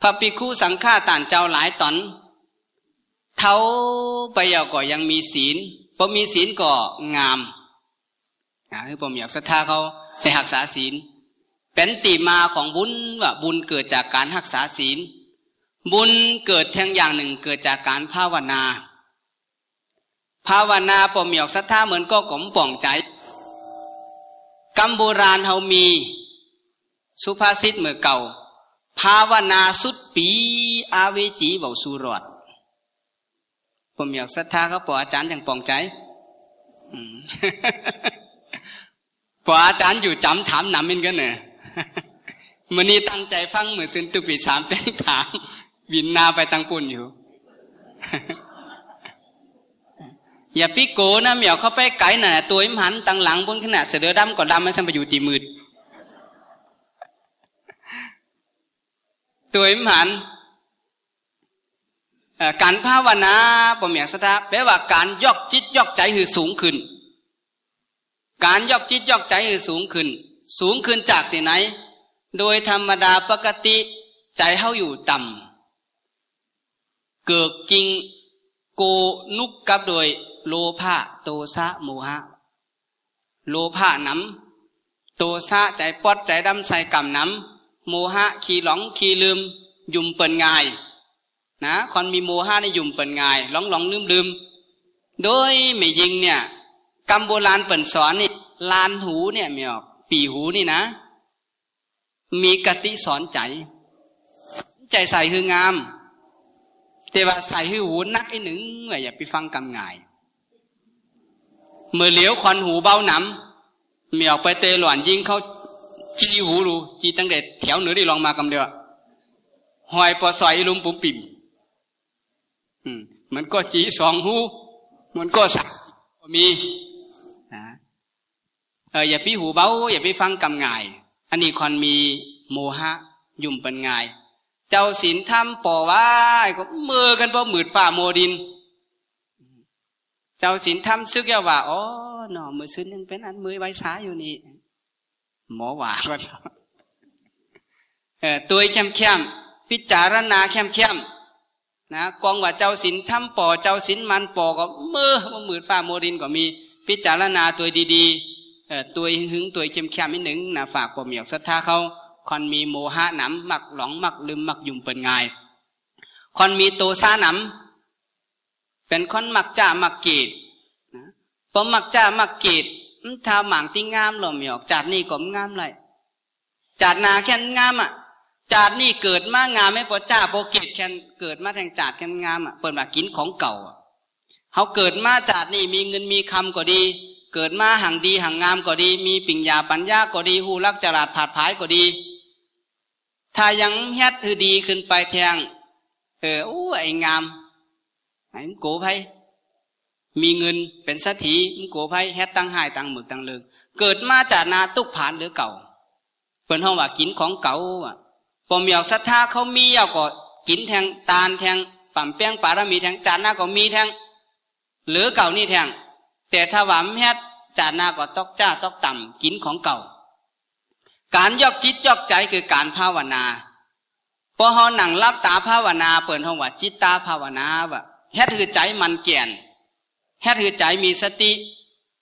พระปิคู่สังฆาต่านเจ้าหลายตอนเท้าไปยาวก็ยังมีศีลพอมีศีลก็งามคือผมอยากศรัทธาเขาในหักษาศีล เป็นติมาของบุญว่าบุญเกิดจากการหักษาศีล บุญเกิดแทงอย่างหนึ่งเกิดจากการภาวนา ภาวนาผมอยากศรัทธาเหมือนก็กลมป่องใจกำโบราณเฮามีสุภาษิตเมื่อเก่า ภาวนาสุดปีอาเวจีเบาสุรอดผมอยากศรัทธาเขาปออาจารย์อย่างปองใจปออาจารย์อยู่จำถามนำมันกันเนอะ มันนี้ตั้งใจฟังเหมือนสินตุปีสามเป็นถามวินนาไปตังปุ่นอยู่ อย่าพิโกนะเหมียวเข้าไปไก่น่ะตัวอิมหันตังหลังบนขนาดเสือดำก่อนดำมันสัมปอยู่ตีมืดตัวอิมหันการภาวนาปมอยากสตาแปลว่าการยอกจิตยอกใจคือสูงขึ้น การยอกจิตยอกใจคือสูงขึ้น สูงขึ้นจากที่ไหน โดยธรรมดาปกติใจเฮาอยู่ต่ำเกิดจริงโกนุกกับโดยโลภะโตสะโมหะ โลภะน้ำโตสะใจปอดใจดำใส่กำน้ำโมหะขี่หลงขี่ลืม ยุ่มเปิ่นง่าย นะคนมีโมหะในยุ่มเปิ่นง่ายหลงหลงลืมลืมโดยไม่ยิงเนี่ยกำโบราณเปิ่นสอนนี่ลานหูเนี่ยมีออก ปีหูนี่นะ มีกติสอนใจ ใจใส่คืองาม แต่ว่าใส่คือหูนักไอ้หนึ่งอย่าไปฟังกำง่ายเมื่อเหลียวควันหูเบาหนำเมียวไปเตะหลวนยิงเขาจีหูรูจีตั้งเด็ดแถวเหนือที่ลองมากำเดียวหอยปอสอยลุมปุ่มปิ่มมันก็จีสองหู มันก็สักมี เอออย่าพี่หูเบาอย่าไปฟังกำง่าย อันนี้คนมีโมหะ ยุ่มเป็นง่าย เจ้าศีลธรรมปอว่าก็มือกันเพราะมืดป่าโมดิน เจ้าสินทำซึกยาว่าอ๋อหน่อมือซึนยังเป็นอันมือไว้สาอยู่นี่หมอว่าเออตัวเข้มเข้มพิจารณาเข้มเข้มนะกองว่าเจ้าสินทำปอเจ้าสินมันปอก็มือว่ามือฟ้าโมรินก็มี พิจารณาตัวดีๆ ตัวหึงตัวเข้มเข้มนิดหนึ่งนะฝากปมเมียกศรัทธาเขาคนมีโมหะหนำมักหลงมักลืมมักยุ่มเปินง่ายคนมีโตซาหนำเป็นคนมักจ้ามักกีดนะพอมักจ้ามักกีดถ้าหมางที่งามหล่อมหยอกจัดนี่ก็งามเลยจัดนาแค่งามอะจัดนี่เกิดมางามไม่พอจ้าพอกีดแค่เกิดมาแทงจัดแค่งามอะเปิดมากินของเก่าเขาเกิดมาจัดนี่มีเงินมีคำก็ดี เกิดมาห่างดีห่างงามก็ดี มีปิญญาปัญญาก็ดีหูรักจราดผาดผายก็ดี ถ้ายังเฮ็ดคือดีขึ้นไปแทงเออโอ้ไอ้งามไอ้มโกไพมีเงินเป็นสัตถีมโกไพแฮตตั้งหายตั้งหมึกตั้งเลิงเกิดมาจากนาตุกผ่านหรือเก่าเปินห้องว่ากินของเก่าอะปมอยากศรัทธาเขามีเอาก็กินแทงตาลแทงปั่มเปี้ยงปารามีแทงจานหน้าก็มีแทงหรือเก่านี่แทง แต่ถ้าหวามแฮตจานหน้าก็ตอกจ้าตอกต่ำกินของเก่า การยอกจิตยอกใจคือการภาวนาพอเขาหนังรับตาภาวนาเปิดห้องว่าจิตตาภาวนาว่าเฮ็ดคือใจมันเกี่ยนเฮ็ดคือใจมีสติ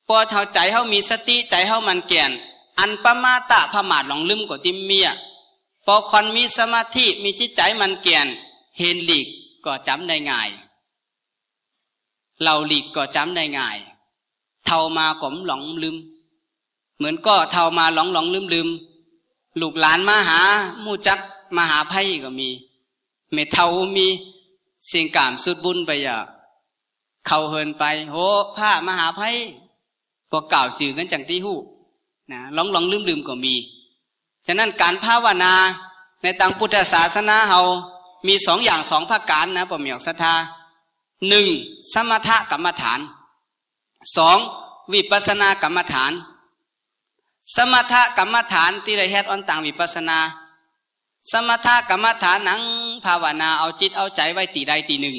พอเท่าใจเขามีสติใจเขามันเกี่ยนอันประมาตะพมาดหลงลืมกว่าติมเมียพอคนมีสมาธิมีจิตใจมันเกี่ยนเห็นหลีกก็จำได้ง่ายเราหลีกก็จำได้ง่าย เทามาผมหลงลืม เหมือนก็เทามาหลงหลงลืมลืมลูกหลานมาหามู่จักมาหาภัยก็มี เมเทามีสิ่งกามสุดบุญไปอย่าเขาเฮินไป โหพระมหาภัยพวกเก่าจือกันจังที่หู้นะหลองลงลืมลืมก็มี ฉะนั้นการภาวนาในตังพุทธศาสนาเฮามีสองอย่างสองภาคการนะผมมีอกศรัทธาหนึ่งสมถะกรรมฐาน สองวิปัสนากรรมฐาน สมถกรรมฐานที่ได้เฮ็ดออนต่างวิปัสนา สมถกรรมฐานนังภาวนาเอาจิตเอาใจไว้ตีใดตีหนึ่ง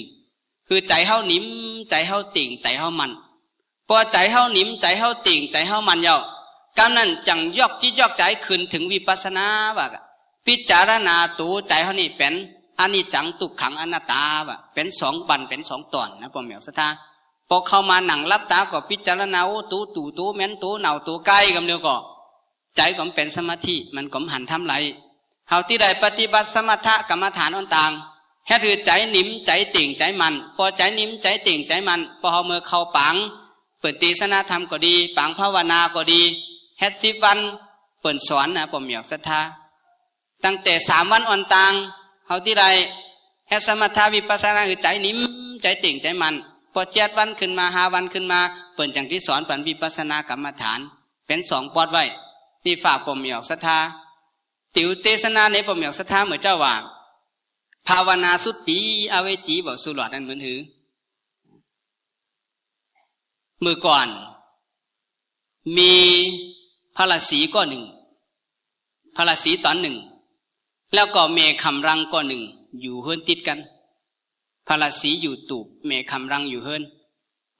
คือใจเฮานิ่มใจเฮาติ่งใจเฮามันพอใจเฮานิ่มใจเฮาติ่งใจเฮามันเยากำนั้นจังยอกจิตยอกใจขึ้นถึงวิปัสนาว่าพิจารณาตูใจเฮานี่เป็นอันนี้จังตุกขังอนัตตาว่ะเป็นสองบันเป็นสองตอนนะพ่อแม่สัตา พอเข้ามาหนังรับตาก็พิจารณาโอ้ตูตูตูแม้นตูเหน่าตูใกล้กำเดียวก็ ใจก็เป็นสมาธิมันก็หันทำไรเฮาที่ใดปฏิบัติสมถะกรรมฐานต่างแค่ถือใจนิ่มใจติ่งใจมัน พอใจนิ่มใจติ่งใจมันพอเฮาเมื่อเข้าปังเปิดตีสนาธรรมก็ดี ปังภาวนาก็ดีแฮดสิบวันเปิดสอนนะผมอยากศรัทธาตั้งแต่สามวันอ่อนต่างเฮาที่ใดแฮดสมถาวิปัสสนาคือใจนิ่มใจติ่งใจมัน อเจ็ดวันขึ้นมาหาวันขึ้นมา เปิดจังที่สอนปันวิปัสนากรรมฐาน เป็นสองปอดไว้ที่ฝากผมอยากศรัทธาติวเตสนาในผมอยากศรัทธาเหมือนเจ้าว่า ภาวนาสุดปีอเวจีบอกสุหลอดนั่นเหมือนหือ มือก่อน มีพระราศีก็หนึ่งพระราศีตอนหนึ่ง แล้วก็เมคำรังก็หนึ่ง อยู่เฮินติดกัน พระราศีอยู่ตูบเมฆคำรังอยู่เฮิน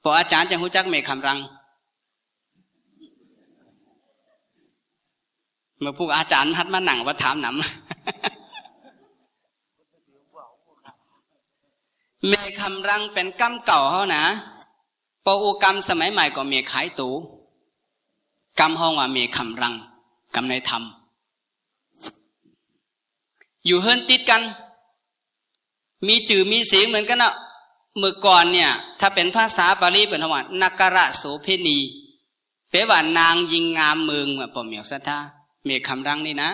พออาจารย์จะหูจักเมฆคำรัง เมื่อผู้อาจารย์พัดมาหนังว่าถามหนำเมฆคำรังเป็นกำเก่าเขานะปอุกรรมสมัยใหม่ก็เมฆขายตูกรรมห้องว่าเมฆคำรังกรรมในธรรมอยู่เฮิรนติดกัน มีจื่อมีเสียงเหมือนกันนะเมื่อก่อนเนี่ย ถ้าเป็นภาษาบาลีเป็นว่านักระโสเพณีเปว่านางยิงงามเมืองแบบปอมเมียวสัทธาเมฆคำรังนี่นะ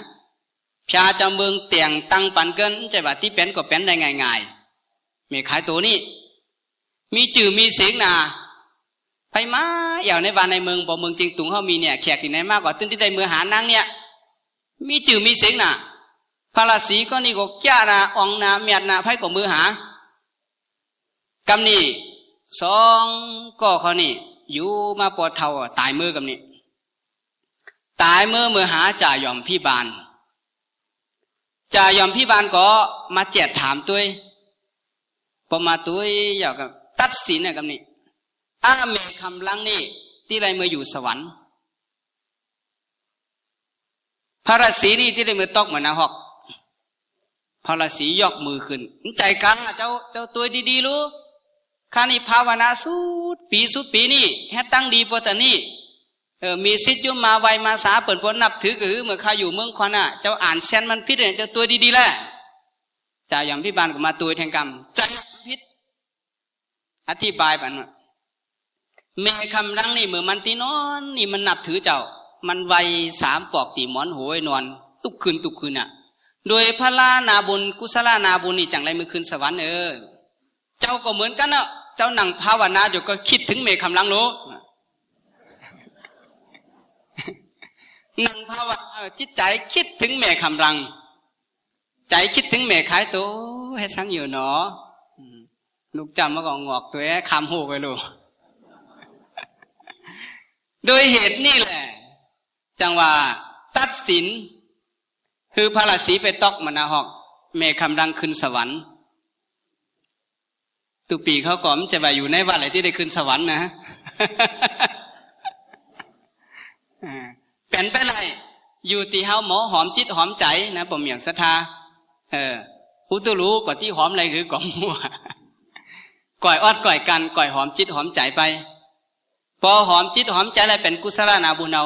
พยาจะเมืองเตียงตั้งปันเกินใจว่าที่เป็นก็เป็นได้ง่ายๆเมฆขายตัวนี้มีจื่อมีเสียงนาไปมาอย่างในวันในเมืองบอกเมืองจริงตุงเขามีเนี่ยแขกที่ไหนมากกว่าตึ้งที่ได้เมืองหานางเนี่ย มีจื่อมีเสียงนา พระราศีก็นี่ก็แก่นาองนาเมียดนาไพ่ก็มือหากำนี่สองก็เขานี่อยู่มาปวดเท่าตายมือกำนี่ตายมือมือหาจ่ายอมพี่บานจ่ายอมพี่บานก็มาเจ็ดถามตัวพอมาตัวอยากตัดสินนะกำนี่อาเมคำลังนี่ที่ไรเมื่ออยู่สวรรค์พระราศีนี่ที่ไรเมื่อตอกเหมือนนาหอก พระฤาษียกมือขึ้น ใจกันเจ้าเจ้าตัวดีๆรู้ข้านี่ภาวนาสุดปีสุดปีนี่แค่ตั้งดีปตนี่เออมีสิทธิ์ยุมาไวมาสาเปิดผลนับถือคือเมื่อข้าอยู่เมืองคอน่ะเจ้าอ่านเซนมันพิษเนี่ยเจ้าตัวดีๆแหละจ่าอย่างพี่บานก็มาตัวแทงกรรมใจพิษอธิบายปันเมคำรังนี่เหมื่อมันตีนอน นี่มันนับถือเจ้า มันไวสามปอกตีหมอนหวยนอน ตุกคืนตุกคืนอะ โดยพระลานาบุญกุศลานาบุญนี่จังไรมือคืนสวรรค์เออ เจ้าก็เหมือนกันเนาะเจ้าหนังภาวนาอยู่ก็คิดถึงเมฆคำลังรู้นังภาวนาจิตใจคิดถึงเมฆคำลัง ใจคิดถึงเมฆขายตัวให้สังอยู่เนาะลูกจำมาก่อนงอกตัวแอคำหูไปลูกโดยเหตุนี่แหละ จังว่า ตัดสิน คือพระราศีไปตอกมนาหอกเมฆคำดังขึ้นสวรรค์ตุปีเขาก่อมจะไปอยู่ในวัดอะไรที่ได้ขึ้นสวรรค์นะเป็นไปไรอยู่ที่เฮาหมอหอมจิตหอมใจนะผมอย่างศรัทธาเออผู้ตุรู้กว่าที่หอมอะไรคือกล่อมมัวก่อยอดก่อยกันก่อยหอมจิตหอมใจไป พอหอมจิตหอมใจอะไรเป็นกุศลนาบุญเอา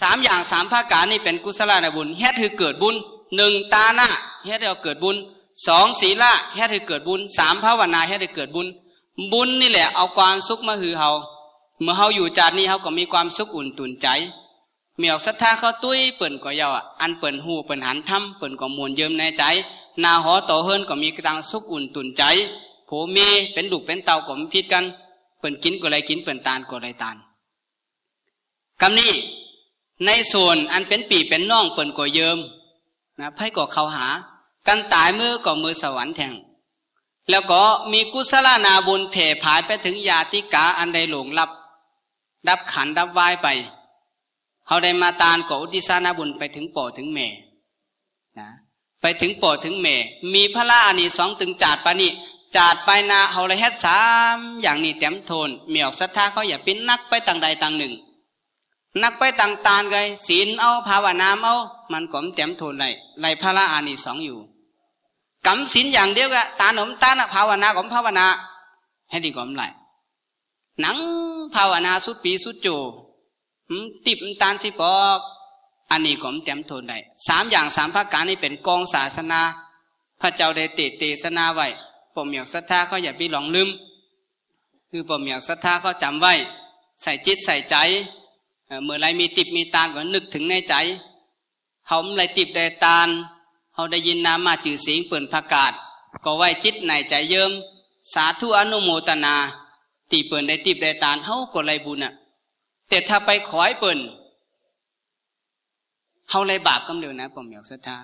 สามอย่างสามภาการนี่เป็นกุศลานบุญเฮ็ดคือเกิดบุญหนึ่งตาหน้าเฮ็ดให้เราเกิดบุญสองศีละเฮ็ดให้เกิดบุญสามภาวนาเฮ็ดให้เกิดบุญ บุญนี่แหละเอาความสุขมาหือเฮาเมื่อเฮาอยู่จาดนี้เฮาก็มีความสุขอุ่นตุนใจเมีออกศรัทธาเขาตุ้ยเปิ่นก็เยาอะอันเปิ่นหูเปิ่นหันทำเปิ่นก็มวนเยิมในใจนาหอโตเฮิรนก็มีกระตังสุกอุ่นตุนใจโผเมเป็นดุเป็นเตาก็มพิดกัน เปิ่นกินก็ไรกินเปิ่นตานก็ไรตานคำนี้ ในส่วนอันเป็นปีเป็นน่องเปิ่นก็เยิมนะไพ่ก็เขาหา กันตายมือก็มือสวรรค์แทงแล้วก็มีกุศลนาบุญเผ่ผายไปถึงยาติกาอันใดหลงรับ ดับขันดับวายไปเขาได้มาตานก่ออุติสานาบุญไปถึงป่อถึงเมนะไปถึงป่อถึงเมมีพระลาอันนี้สองถึงจาดปานี่จาดไปนาเขาเลยเฮดสามอย่างนี้เต็มโทนมีออกศรัทธาเขาอย่าเป็นนักไปต่างใดต่างหนึ่ง นักไปต่างตานไงศีลเอาภาวนาเอา มันก็มเต็มโทนเลยไรพระลาอันนี้สองอยู่กำศีลอย่างเดียวกะตาหนมตานะภาวนาของภาวนา ให้ดีกว่าไรหนังภาวนาสุดปีสุดโจติบตานสิปอกอันนี้ก็มเต็มโทนได้สามอย่างสามภาคการนี่เป็นกองศาสนา พระเจ้าได้เตเตศนาไว้ปมเหมียกศรัทธาเขาอย่าไปหลงลืม คือปมเหมียกศรัทธาเขาจำไว้ ใส่จิตใส่ใจ เมื่อไรมีติบมีตานก็นึกถึงในใจเขาไรติบได้ตานเขาได้ยินนามาจื่อเสียงเปิ่นประกาศ ก็ไว้จิตในใจเยิมสาธุอนุโมตนา ตีเปิ่นได้ติบได้ตานเขาก็ไรบุญอะ แต่ถ้าไปขอยเปิ่นเขาไรบาปกำเดียวนะผมอยากศรัทธา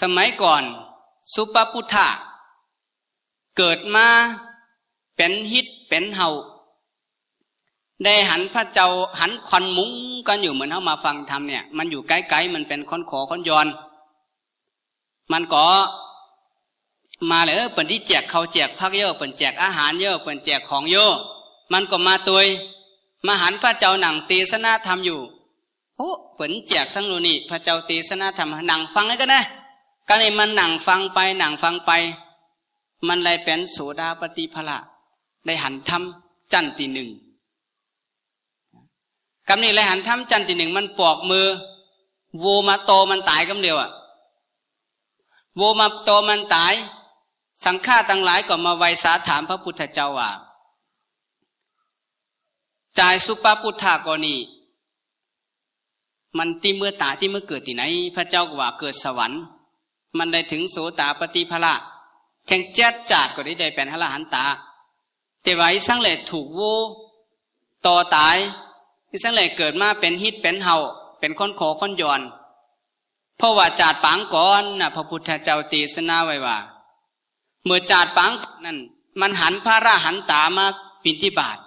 สมัยก่อน สุปพุทธะเกิดมาเป็นฮิตเป็นเฮา ได้หันพระเจ้าหันคอนมุ้งกันอยู่เหมือนเขามาฟังธรรมเนี่ย มันอยู่ไกลๆมันเป็นคอนขอคอนยอน มันก็มาเลยเปิ่นที่แจกเขาแจกพักเยอะเปิ่นแจกอาหารเยอะเปิ่นแจกของเยอะมันก็มาตัวมาหันพระเจ้าหนังตีสนาธรรมอยู่โอ้เปิ่นแจกสังโลนี่พระเจ้าตีสนาธรรมหนังฟังเลยกันนะกันเลยมันหนังฟังไปหนังฟังไป มันเลยเป็นโสดาปฏิภละได้หันทำจันตีหนึ่ง กำนี้เลยหันทำจันตีหนึ่งมันปอกมือโวมาโตมันตายกำเดียวอะโวมาโตมันตาย สังฆาตั้งหลายก็มาไวสาถามพระพุทธเจ้าว่าจ่ายสุปาพุทธากรณีมันที่เมื่อตาที่เมื่อเกิดที่ไหน พระเจ้าก็ว่าเกิดสวรรค์ มันได้ถึงโสตาปฏิภละแข่งแจ๊ดจาดก็ได้ได้เป็นหละหันตา แต่ไว้สังเลยถูกโวต่อตาย ที่สังเลยเกิดมาเป็นฮิตเป็นเฮาเป็นคนโขอคนยอนเพราะว่าจาดปังก่อนนะพระพุทธเจ้าตีสนาไว้ว่า เมื่อจาดปังนั่นมันหันพระราหันตามาปินที่บาท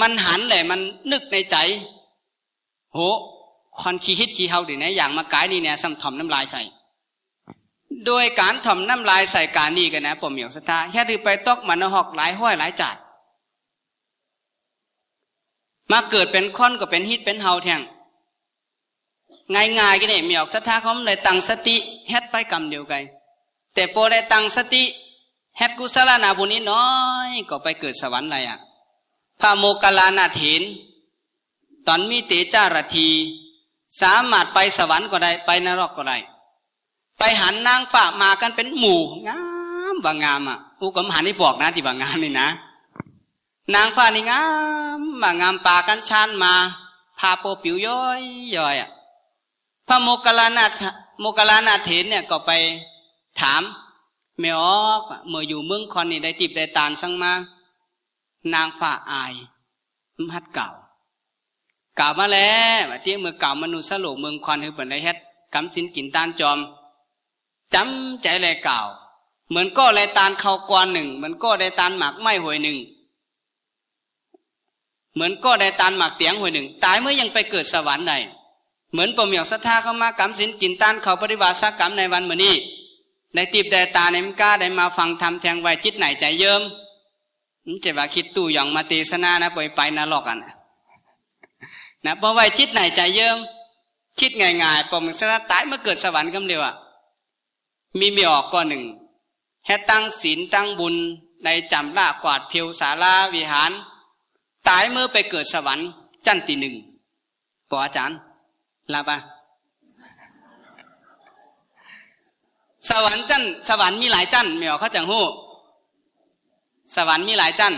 มันหันเลยมันนึกในใจ โหคอนขี้ฮิตขี้เฮาดินะอย่างมากายนี่เนี่ยสัมถมน้ำลายใส่โดยการถ่อมน้ำลายใส่การนี่กันนะผมเหมียวสตาแค่ดือไปตอกมันหอกหลายห้อยหลายจาด มาเกิดเป็นค้อนก็เป็นฮิตเป็นเฮาแทงง่ายๆกันเนี่ยมีออกศรัทธาเขาเลยตั้งสติเฮ็ดไปกรรมเดียวกันแต่โปได้ตั้งสติเฮ็ดกุศลนาบุญนี้น้อยก็ไปเกิดสวรรค์อะไรอะพระโมกขลานาเถนตอนมีเตจารที สามารถไปสวรรค์ก็ได้ไปนรกก็ได้ ไปหันนางฝ่ามากันเป็นหมู่งามว่างามอะผู้กำหันนี่บอกนะที่ว่างามนี่นะ นางฝ่านี่งามว่างามป่ากันชานมาพาโปปิวย้อยย้อยอะพระโมกขลานาโมกขลานาเถนเนี่ยก็ไปถามไม่ออกเมื่ออยู่เมืองคอนนี่ได้ติบได้ตานสังมานางฝ่าอายมัดเก่าเก่ามาแล้วว่าที่เมื่อเก่ามนุษย์สโลเมืองคอนคือเปิดได้เฮ็ดกำสินกินตานจอมจำใจแลเก่า เหมือนก็แลตานเขากวนหนึ่ง เหมือนก็ได้ตานหมากไม้หวยหนึ่ง เหมือนก็ได้ตานหมากเตียงหัวหนึ่ง ตายเมื่อยังไปเกิดสวรรค์ใดเหมือนปมหยอกศรัทธาเข้ามากรรมสินกินต้านเขาปฏิบัติสักกรรมในวันมื่อนี้ในติบได้ตาในมก้าได้มาฟังทำแทงไว้จิตไหนใจเยิ้มจะว่าคิดตู้หยองมาตีสนานะไปไปนรกกันนะเพราะไว้จิตไหนใจเยิ้มคิดง่ายๆปมสนาตายเมื่อเกิดสวรรค์กำเดียวอะมีมีออกก้อนหนึ่งแค่ตั้งศีลตั้งบุญในจำละกวาดเพียวสาราวิหาร ตายเมื่อไปเกิดสวรรค์ จันตีหนึ่งปออาจารย์ลาบะสวรรค์จันสวรรค์มีหลายจันไม่ออกเขาจังหู้ สวรรค์มีหลายจัน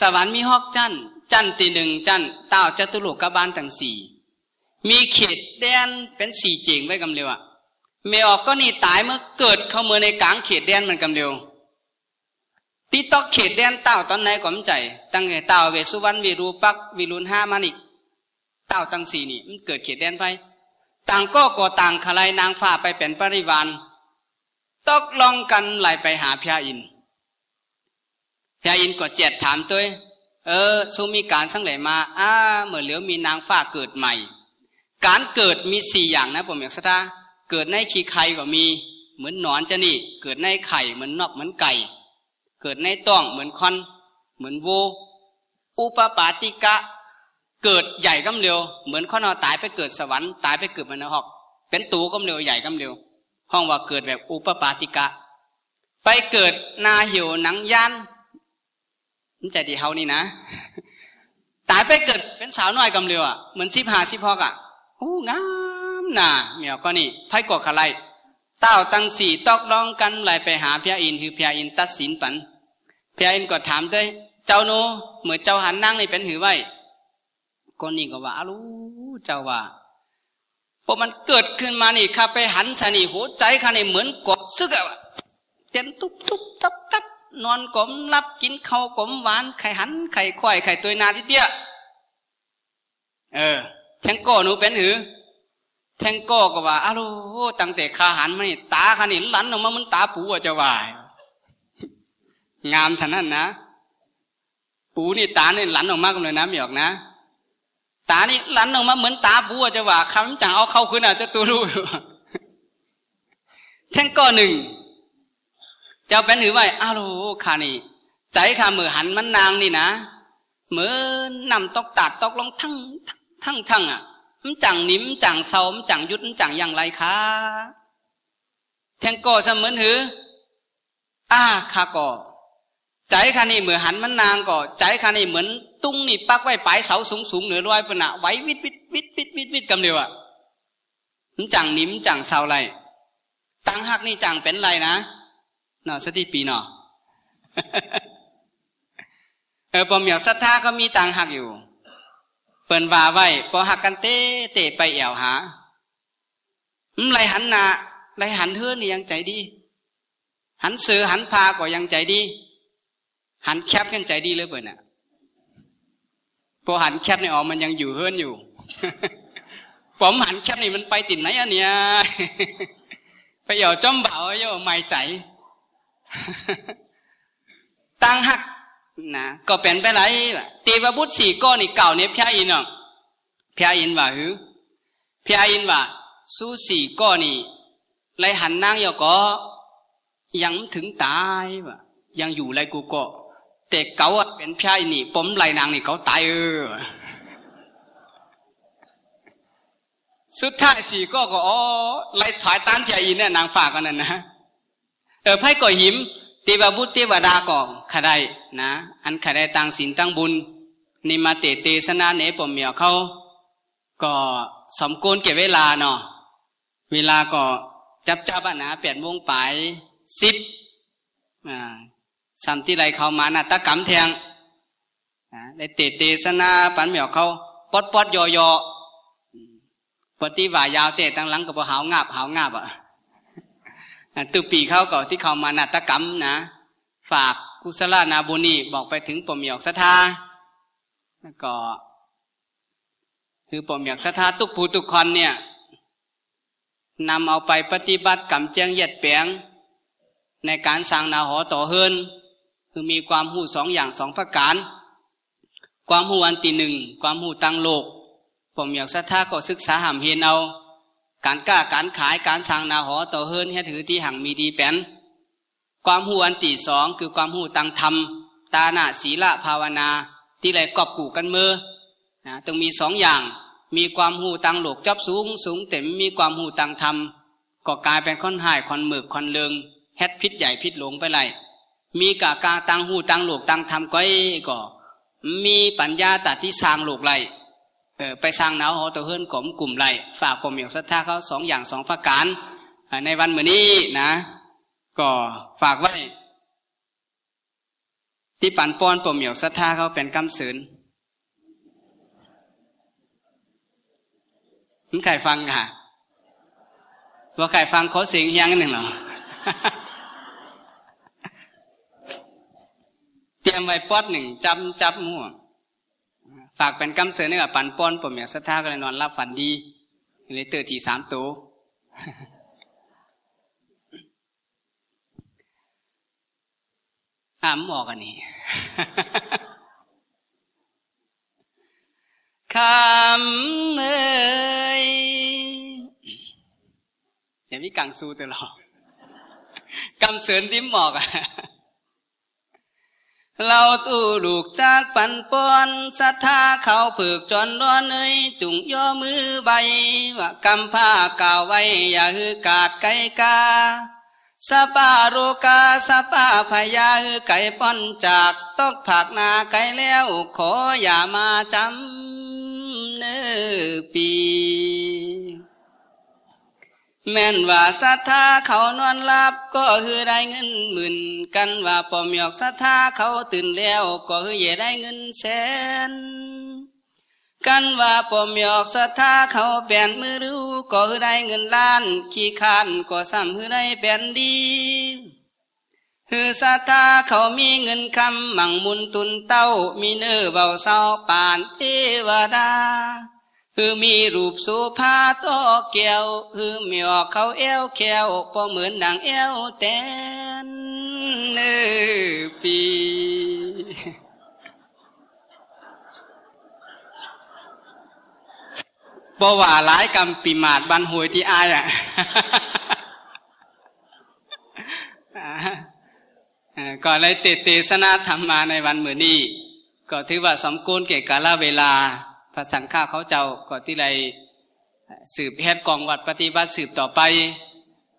สวรรค์มีฮอกจันจันตีหนึ่งจันเต้าจตุโลกบาลตั้งสี่มีเขตแดนเป็นสี่เจงไว้กำเร็วอะเมออกก็นี่ตายเมื่อเกิดเข้ามาในกลางเขตแดนมันกำเร็ว ตีตอกเขตแดนเต้าตอนไหนก็มใจ ตั้งไงเต้าเวสุวรรณวิรูปักวิรุณห้ามานี่เต้าตั้งสี่นี่มันเกิดเขตแดนไปต่างก็ก่อต่างขลายนางฟ้าไปเป็นปริวานตอกลองกันไหลไปหาพระอินพระอินก็เจ็ดถามตัวเออสุมีการสังเหลมาอ้าเมื่อเหลียวมีนางฟ้าเกิดใหม่ การเกิดมีสี่อย่างนะผมอยากสตาเกิดในชีไข่ก็มี เหมือนหนอนจะนี่ เกิดในไข่เหมือนนอกเหมือนไก่ เกิดในต้องเหมือนคอน เหมือนโวอุปปาติกะ เกิดใหญ่กำเร็ว เหมือนข้อนอตายไปเกิดสวรรค์ตายไปเกิดมนรกเป็นตูกำเร็วใหญ่กำเร็ว ห้องว่าเกิดแบบอุปปาติกะ ไปเกิดนาหิวหนังยานมันใจดีเฮานี่นะ ตายไปเกิดเป็นสาวน้อยกำเร็วอะเหมือนสิบหาสิบพอกอะโอ้งามน่ะเมียวก็นี่ไพ่กอกขลายเต้าตั้งสี่ตอกลองกันไหลไปหาพระอินคือพระอินตัดสินปัน พระอินก็ถามด้วยเจ้าโนเหมื่อเจ้าหันนั่งนี่เป็นหือไว้ก็นี่ก็ว่าอรู้เจ้าว่าพอมันเกิดขึ้นมานี่ข้าไปหันสนีหัวใจข้านี่เหมือนกดซึกอะเต้นทุบทุบตับตับนอนกลมรับกินข้าวกลมหวานไข่หันไข่ควายไข่ตัวนาที่เตี้ยเออ แทงโก้หนูเป็นหือ แทงโก้ก็ว่าอ้าวตั้งแต่ขาหันมานี่ตาขานี่หลันออกมามันตาปูอะจะวาย งามท่านั้นนะ ปูนี่ตาเนี่ยหลันออกมากเลยนะม่ออกนะ ตานี่หลันออกมาเหมือนตาปูอะจะว่าคำจังเอาเข้าขึ้นอะจะตัวรู้แทงก้อหนึ่งเจ้าเป็นหรือไว้อ้าวขานี่ ใจขามือหันมันนางนี่นะเหมือนนำตอกตัดตอกลงทั้งทั้งทั้งอะมันจังนิ่มจังเศร้ามันจังยุดมันจังอย่างไรคะแทงก่อเสมือนหืออ้าขาก่อ ใจข้านี่เหมือนหันมันนางก่อใจข้านี่เหมือนตุ้งนี่ปักไว้ปลายเสาสูงสูงเหนือร้อยปนะไว้วิดวิดวิดวิดวิดวิดกำเดียวอะมันจังนิ่มจังเศร้าไรตังหักนี่จังเป็นไรนะเนาะสติปีเนาะเออปมอยากศรัทธาก็มีตังหักอยู่ เปิ่นว่าไว้พอหักกันเต้เตะไปแอวหาไรหันหนาไรหันเฮือนี่ยังใจดี หันเสือหันพาก็ยังใจดี หันแคบกันใจดีเลยเปิ่นอะพอหันแคบนี่ออกมันยังอยู่เฮือนอยู่ผมหันแคบนี่มันไปติดไหนอะเนี่ยไปเหยาจ้อมเบาเยาไม่ใจตั้งหักนะก็เป็นไปไรตีวบุตรสี่ก้อนนี่เก่าเนี่ยพี่อินอะพี่อินว่าหือพี่อินว่าสู้สี่ก้อนนี่ไรหันนางเยอก็ยังถึงตายว่ะยังอยู่ไรกูก็ แต่เก่าเป็นพี่อินนี่ปมไรนางนี่เขาตายเออสุดท้ายสี่ก็ก็อ๋อไรถอยต้านพี่อินเนี่ยนางฝากกันนั่นนะเออไพ่ก่อหิมเทวบุตรเทวดาก็ขดายนะ อันขดายตังศีลตั้งบุญนิมาเตเตสนาเนปมเมียวเขาก็สมควรเก็บเวลาเนาะเวลาก็จับจับนะเปลี่ยนวงไปสิบอ่า สัมติไรเขามานาตะกำแทงได้เตเตสนาปันเหมียวเขาปอดปอดยอยอปฏิว่ายาวเตะตั้งหลังกับหาวงาบหางาบอะตุปีเขาก็ที่เขามานาตกรรมนะ ฝากกุศลานาบุญนีบอกไปถึงปมหยอกสัทธาแล้วก็ คือปมหยอกสัทธาทุกผู้ทุกคนเนี่ยนำเอาไปปฏิบัติกรรมเจียงเย็ดเปียงในการสร้างนาหอต่อเฮิน คือมีความหูสองอย่างสองประการ ความหูอันตีหนึ่งความหูตังโลก ผมอยากสัทธาก็ศึกษาหามเห็นเอา การกล้าการขายการสร้างนาหอต่อเฮินให้ถือที่หังมีดีแปนความหูอันตีสองคือความหูตังธรรม ตาหนาศีละภาวนา ที่ไรกอบกู่กันมือนะต้องมีสองอย่าง มีความหูตังหลกจับสูงสูงเต็มมีความหูตังธรรมก็กลายเป็นคนหายคนหมึกคนเลืองเฮ็ดพิษใหญ่พิษหลงไปไร มีกากาตังหูตังโลกตังทำก้อยก็ มีปัญญาตัดที่สร้างโลกไรเออไปสร้างหนาวหอตัวเฮิรนกลมกลุ่มไรฝากกลมหยียงศรัทธาเขาสองอย่างสองประการในวันมื้อนี้นะ ก็ฝากไว้ ที่ปันป้อนปมเหมียวศรัทธาเขาเป็นกำสืนมใครฟังค่ะว่าใครฟังเขอเสียงเฮีงหนึ่งหรอ จียมไว้ปอดหนึ่งจำจับมั่วฝากเป็นกำเสือเนื้อปันป้อนผมอยากสะท้าก็เลยนอนรับฝันดีเลยเตือทีสามตัวห้ามออกอันนี้คำเอ้ยอย่ามีกังสู้ตลอดกำเสริญดิ้มหมอกอะ เราตู้ลูกจากปันปอนศรัทธาเขาผืกจนร้อนเอ้ยจุงย่อมือใบว่ากำผ้าก่าวไว้อย่าฮือกาดไกกาสปาโรกาสปาพยาฮือไก่ป้อนจากตอกผักนาไก่แล้วขออย่ามาจำเนื้อปี แม่นว่าศรัทธาเขานอนหลับก็คือได้เงินหมื่นกันว่าปอมหยอกศรัทธาเขาตื่นแล้วก็คือเย่ได้เงินแสน กันว่าปอมหยอกศรัทธาเขาแปนมือรู้ก็คือได้เงินล้าน ขี้คานก็ซ้ำคือได้แปนดีคือศรัทธาเขามีเงินคำมั่งมุนตุนเต้ามีเนื้อเบาเศร้าปานเทวดา คือมีรูปสุภาโตเกี่ยวคือมีออกเขาเอวแขวพอเหมือนดังเอวแตนเนปีบว่าหลายกรรมปีมาดบันหวยที่อายอะก็เลยเตเตสนาธรรมมาในวันเหมือนนี้ ก็ถือว่าสมกูลเกี่ยวกับเวลา พระสังฆาเขาเจ้าก็ที่ไรสืบเฮ็ดกองวัดปฏิบัติสืบต่อไป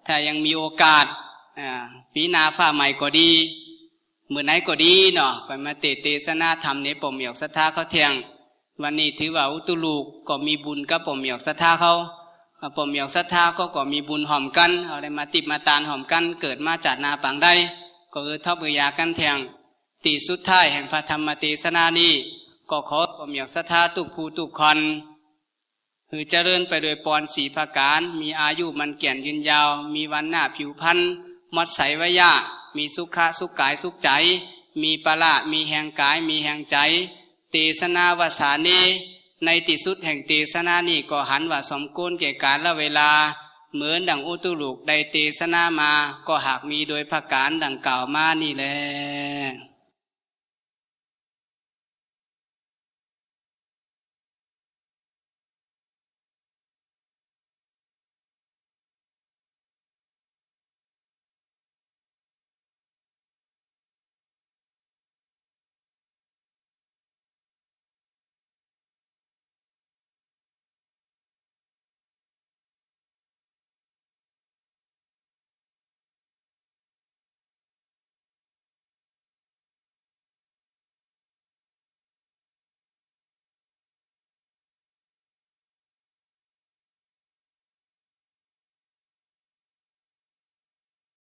ถ้ายังมีโอกาสปีนาฟ้าใหม่ก็ดีเมื่อไหนก็ดีเนาะไปมาเตเตสนาธรรมในปมหยอกสัทธาเขาเทียง วันนี้ถือว่าอุตุลูกก็มีบุญกับปมหยอกสัทธาเขาปมหยอกสัทธาก็ก็มีบุญหอมกันเอาได้มาติดมาตานหอมกันเกิดมาจากนาปังได้ ก็คือทอบยากันเทียงตีสุดท้ายแห่งพระธรรมเทศนานี้ ก็ขอผมอยากศรัทธาตุกภูตุกคอนคือเจริญไปโดยปอนสีภาการ มีอายุมันเกี่ยนยืนยาว มีวันหน้าผิวพันธ์มัดใสวิยะมีสุขะสุขกายสุขใจ มีปละมีแห่งกายมีแห่งใจ เตสนาวสานีในติสุดแห่งเตสนานี่ก็หันว่าสมกุลเกี่ยการละเวลา เหมือนดังอุตุลูกใดเตสนามา ก็หากมีโดยภาการดังกล่าวมานี่แหละ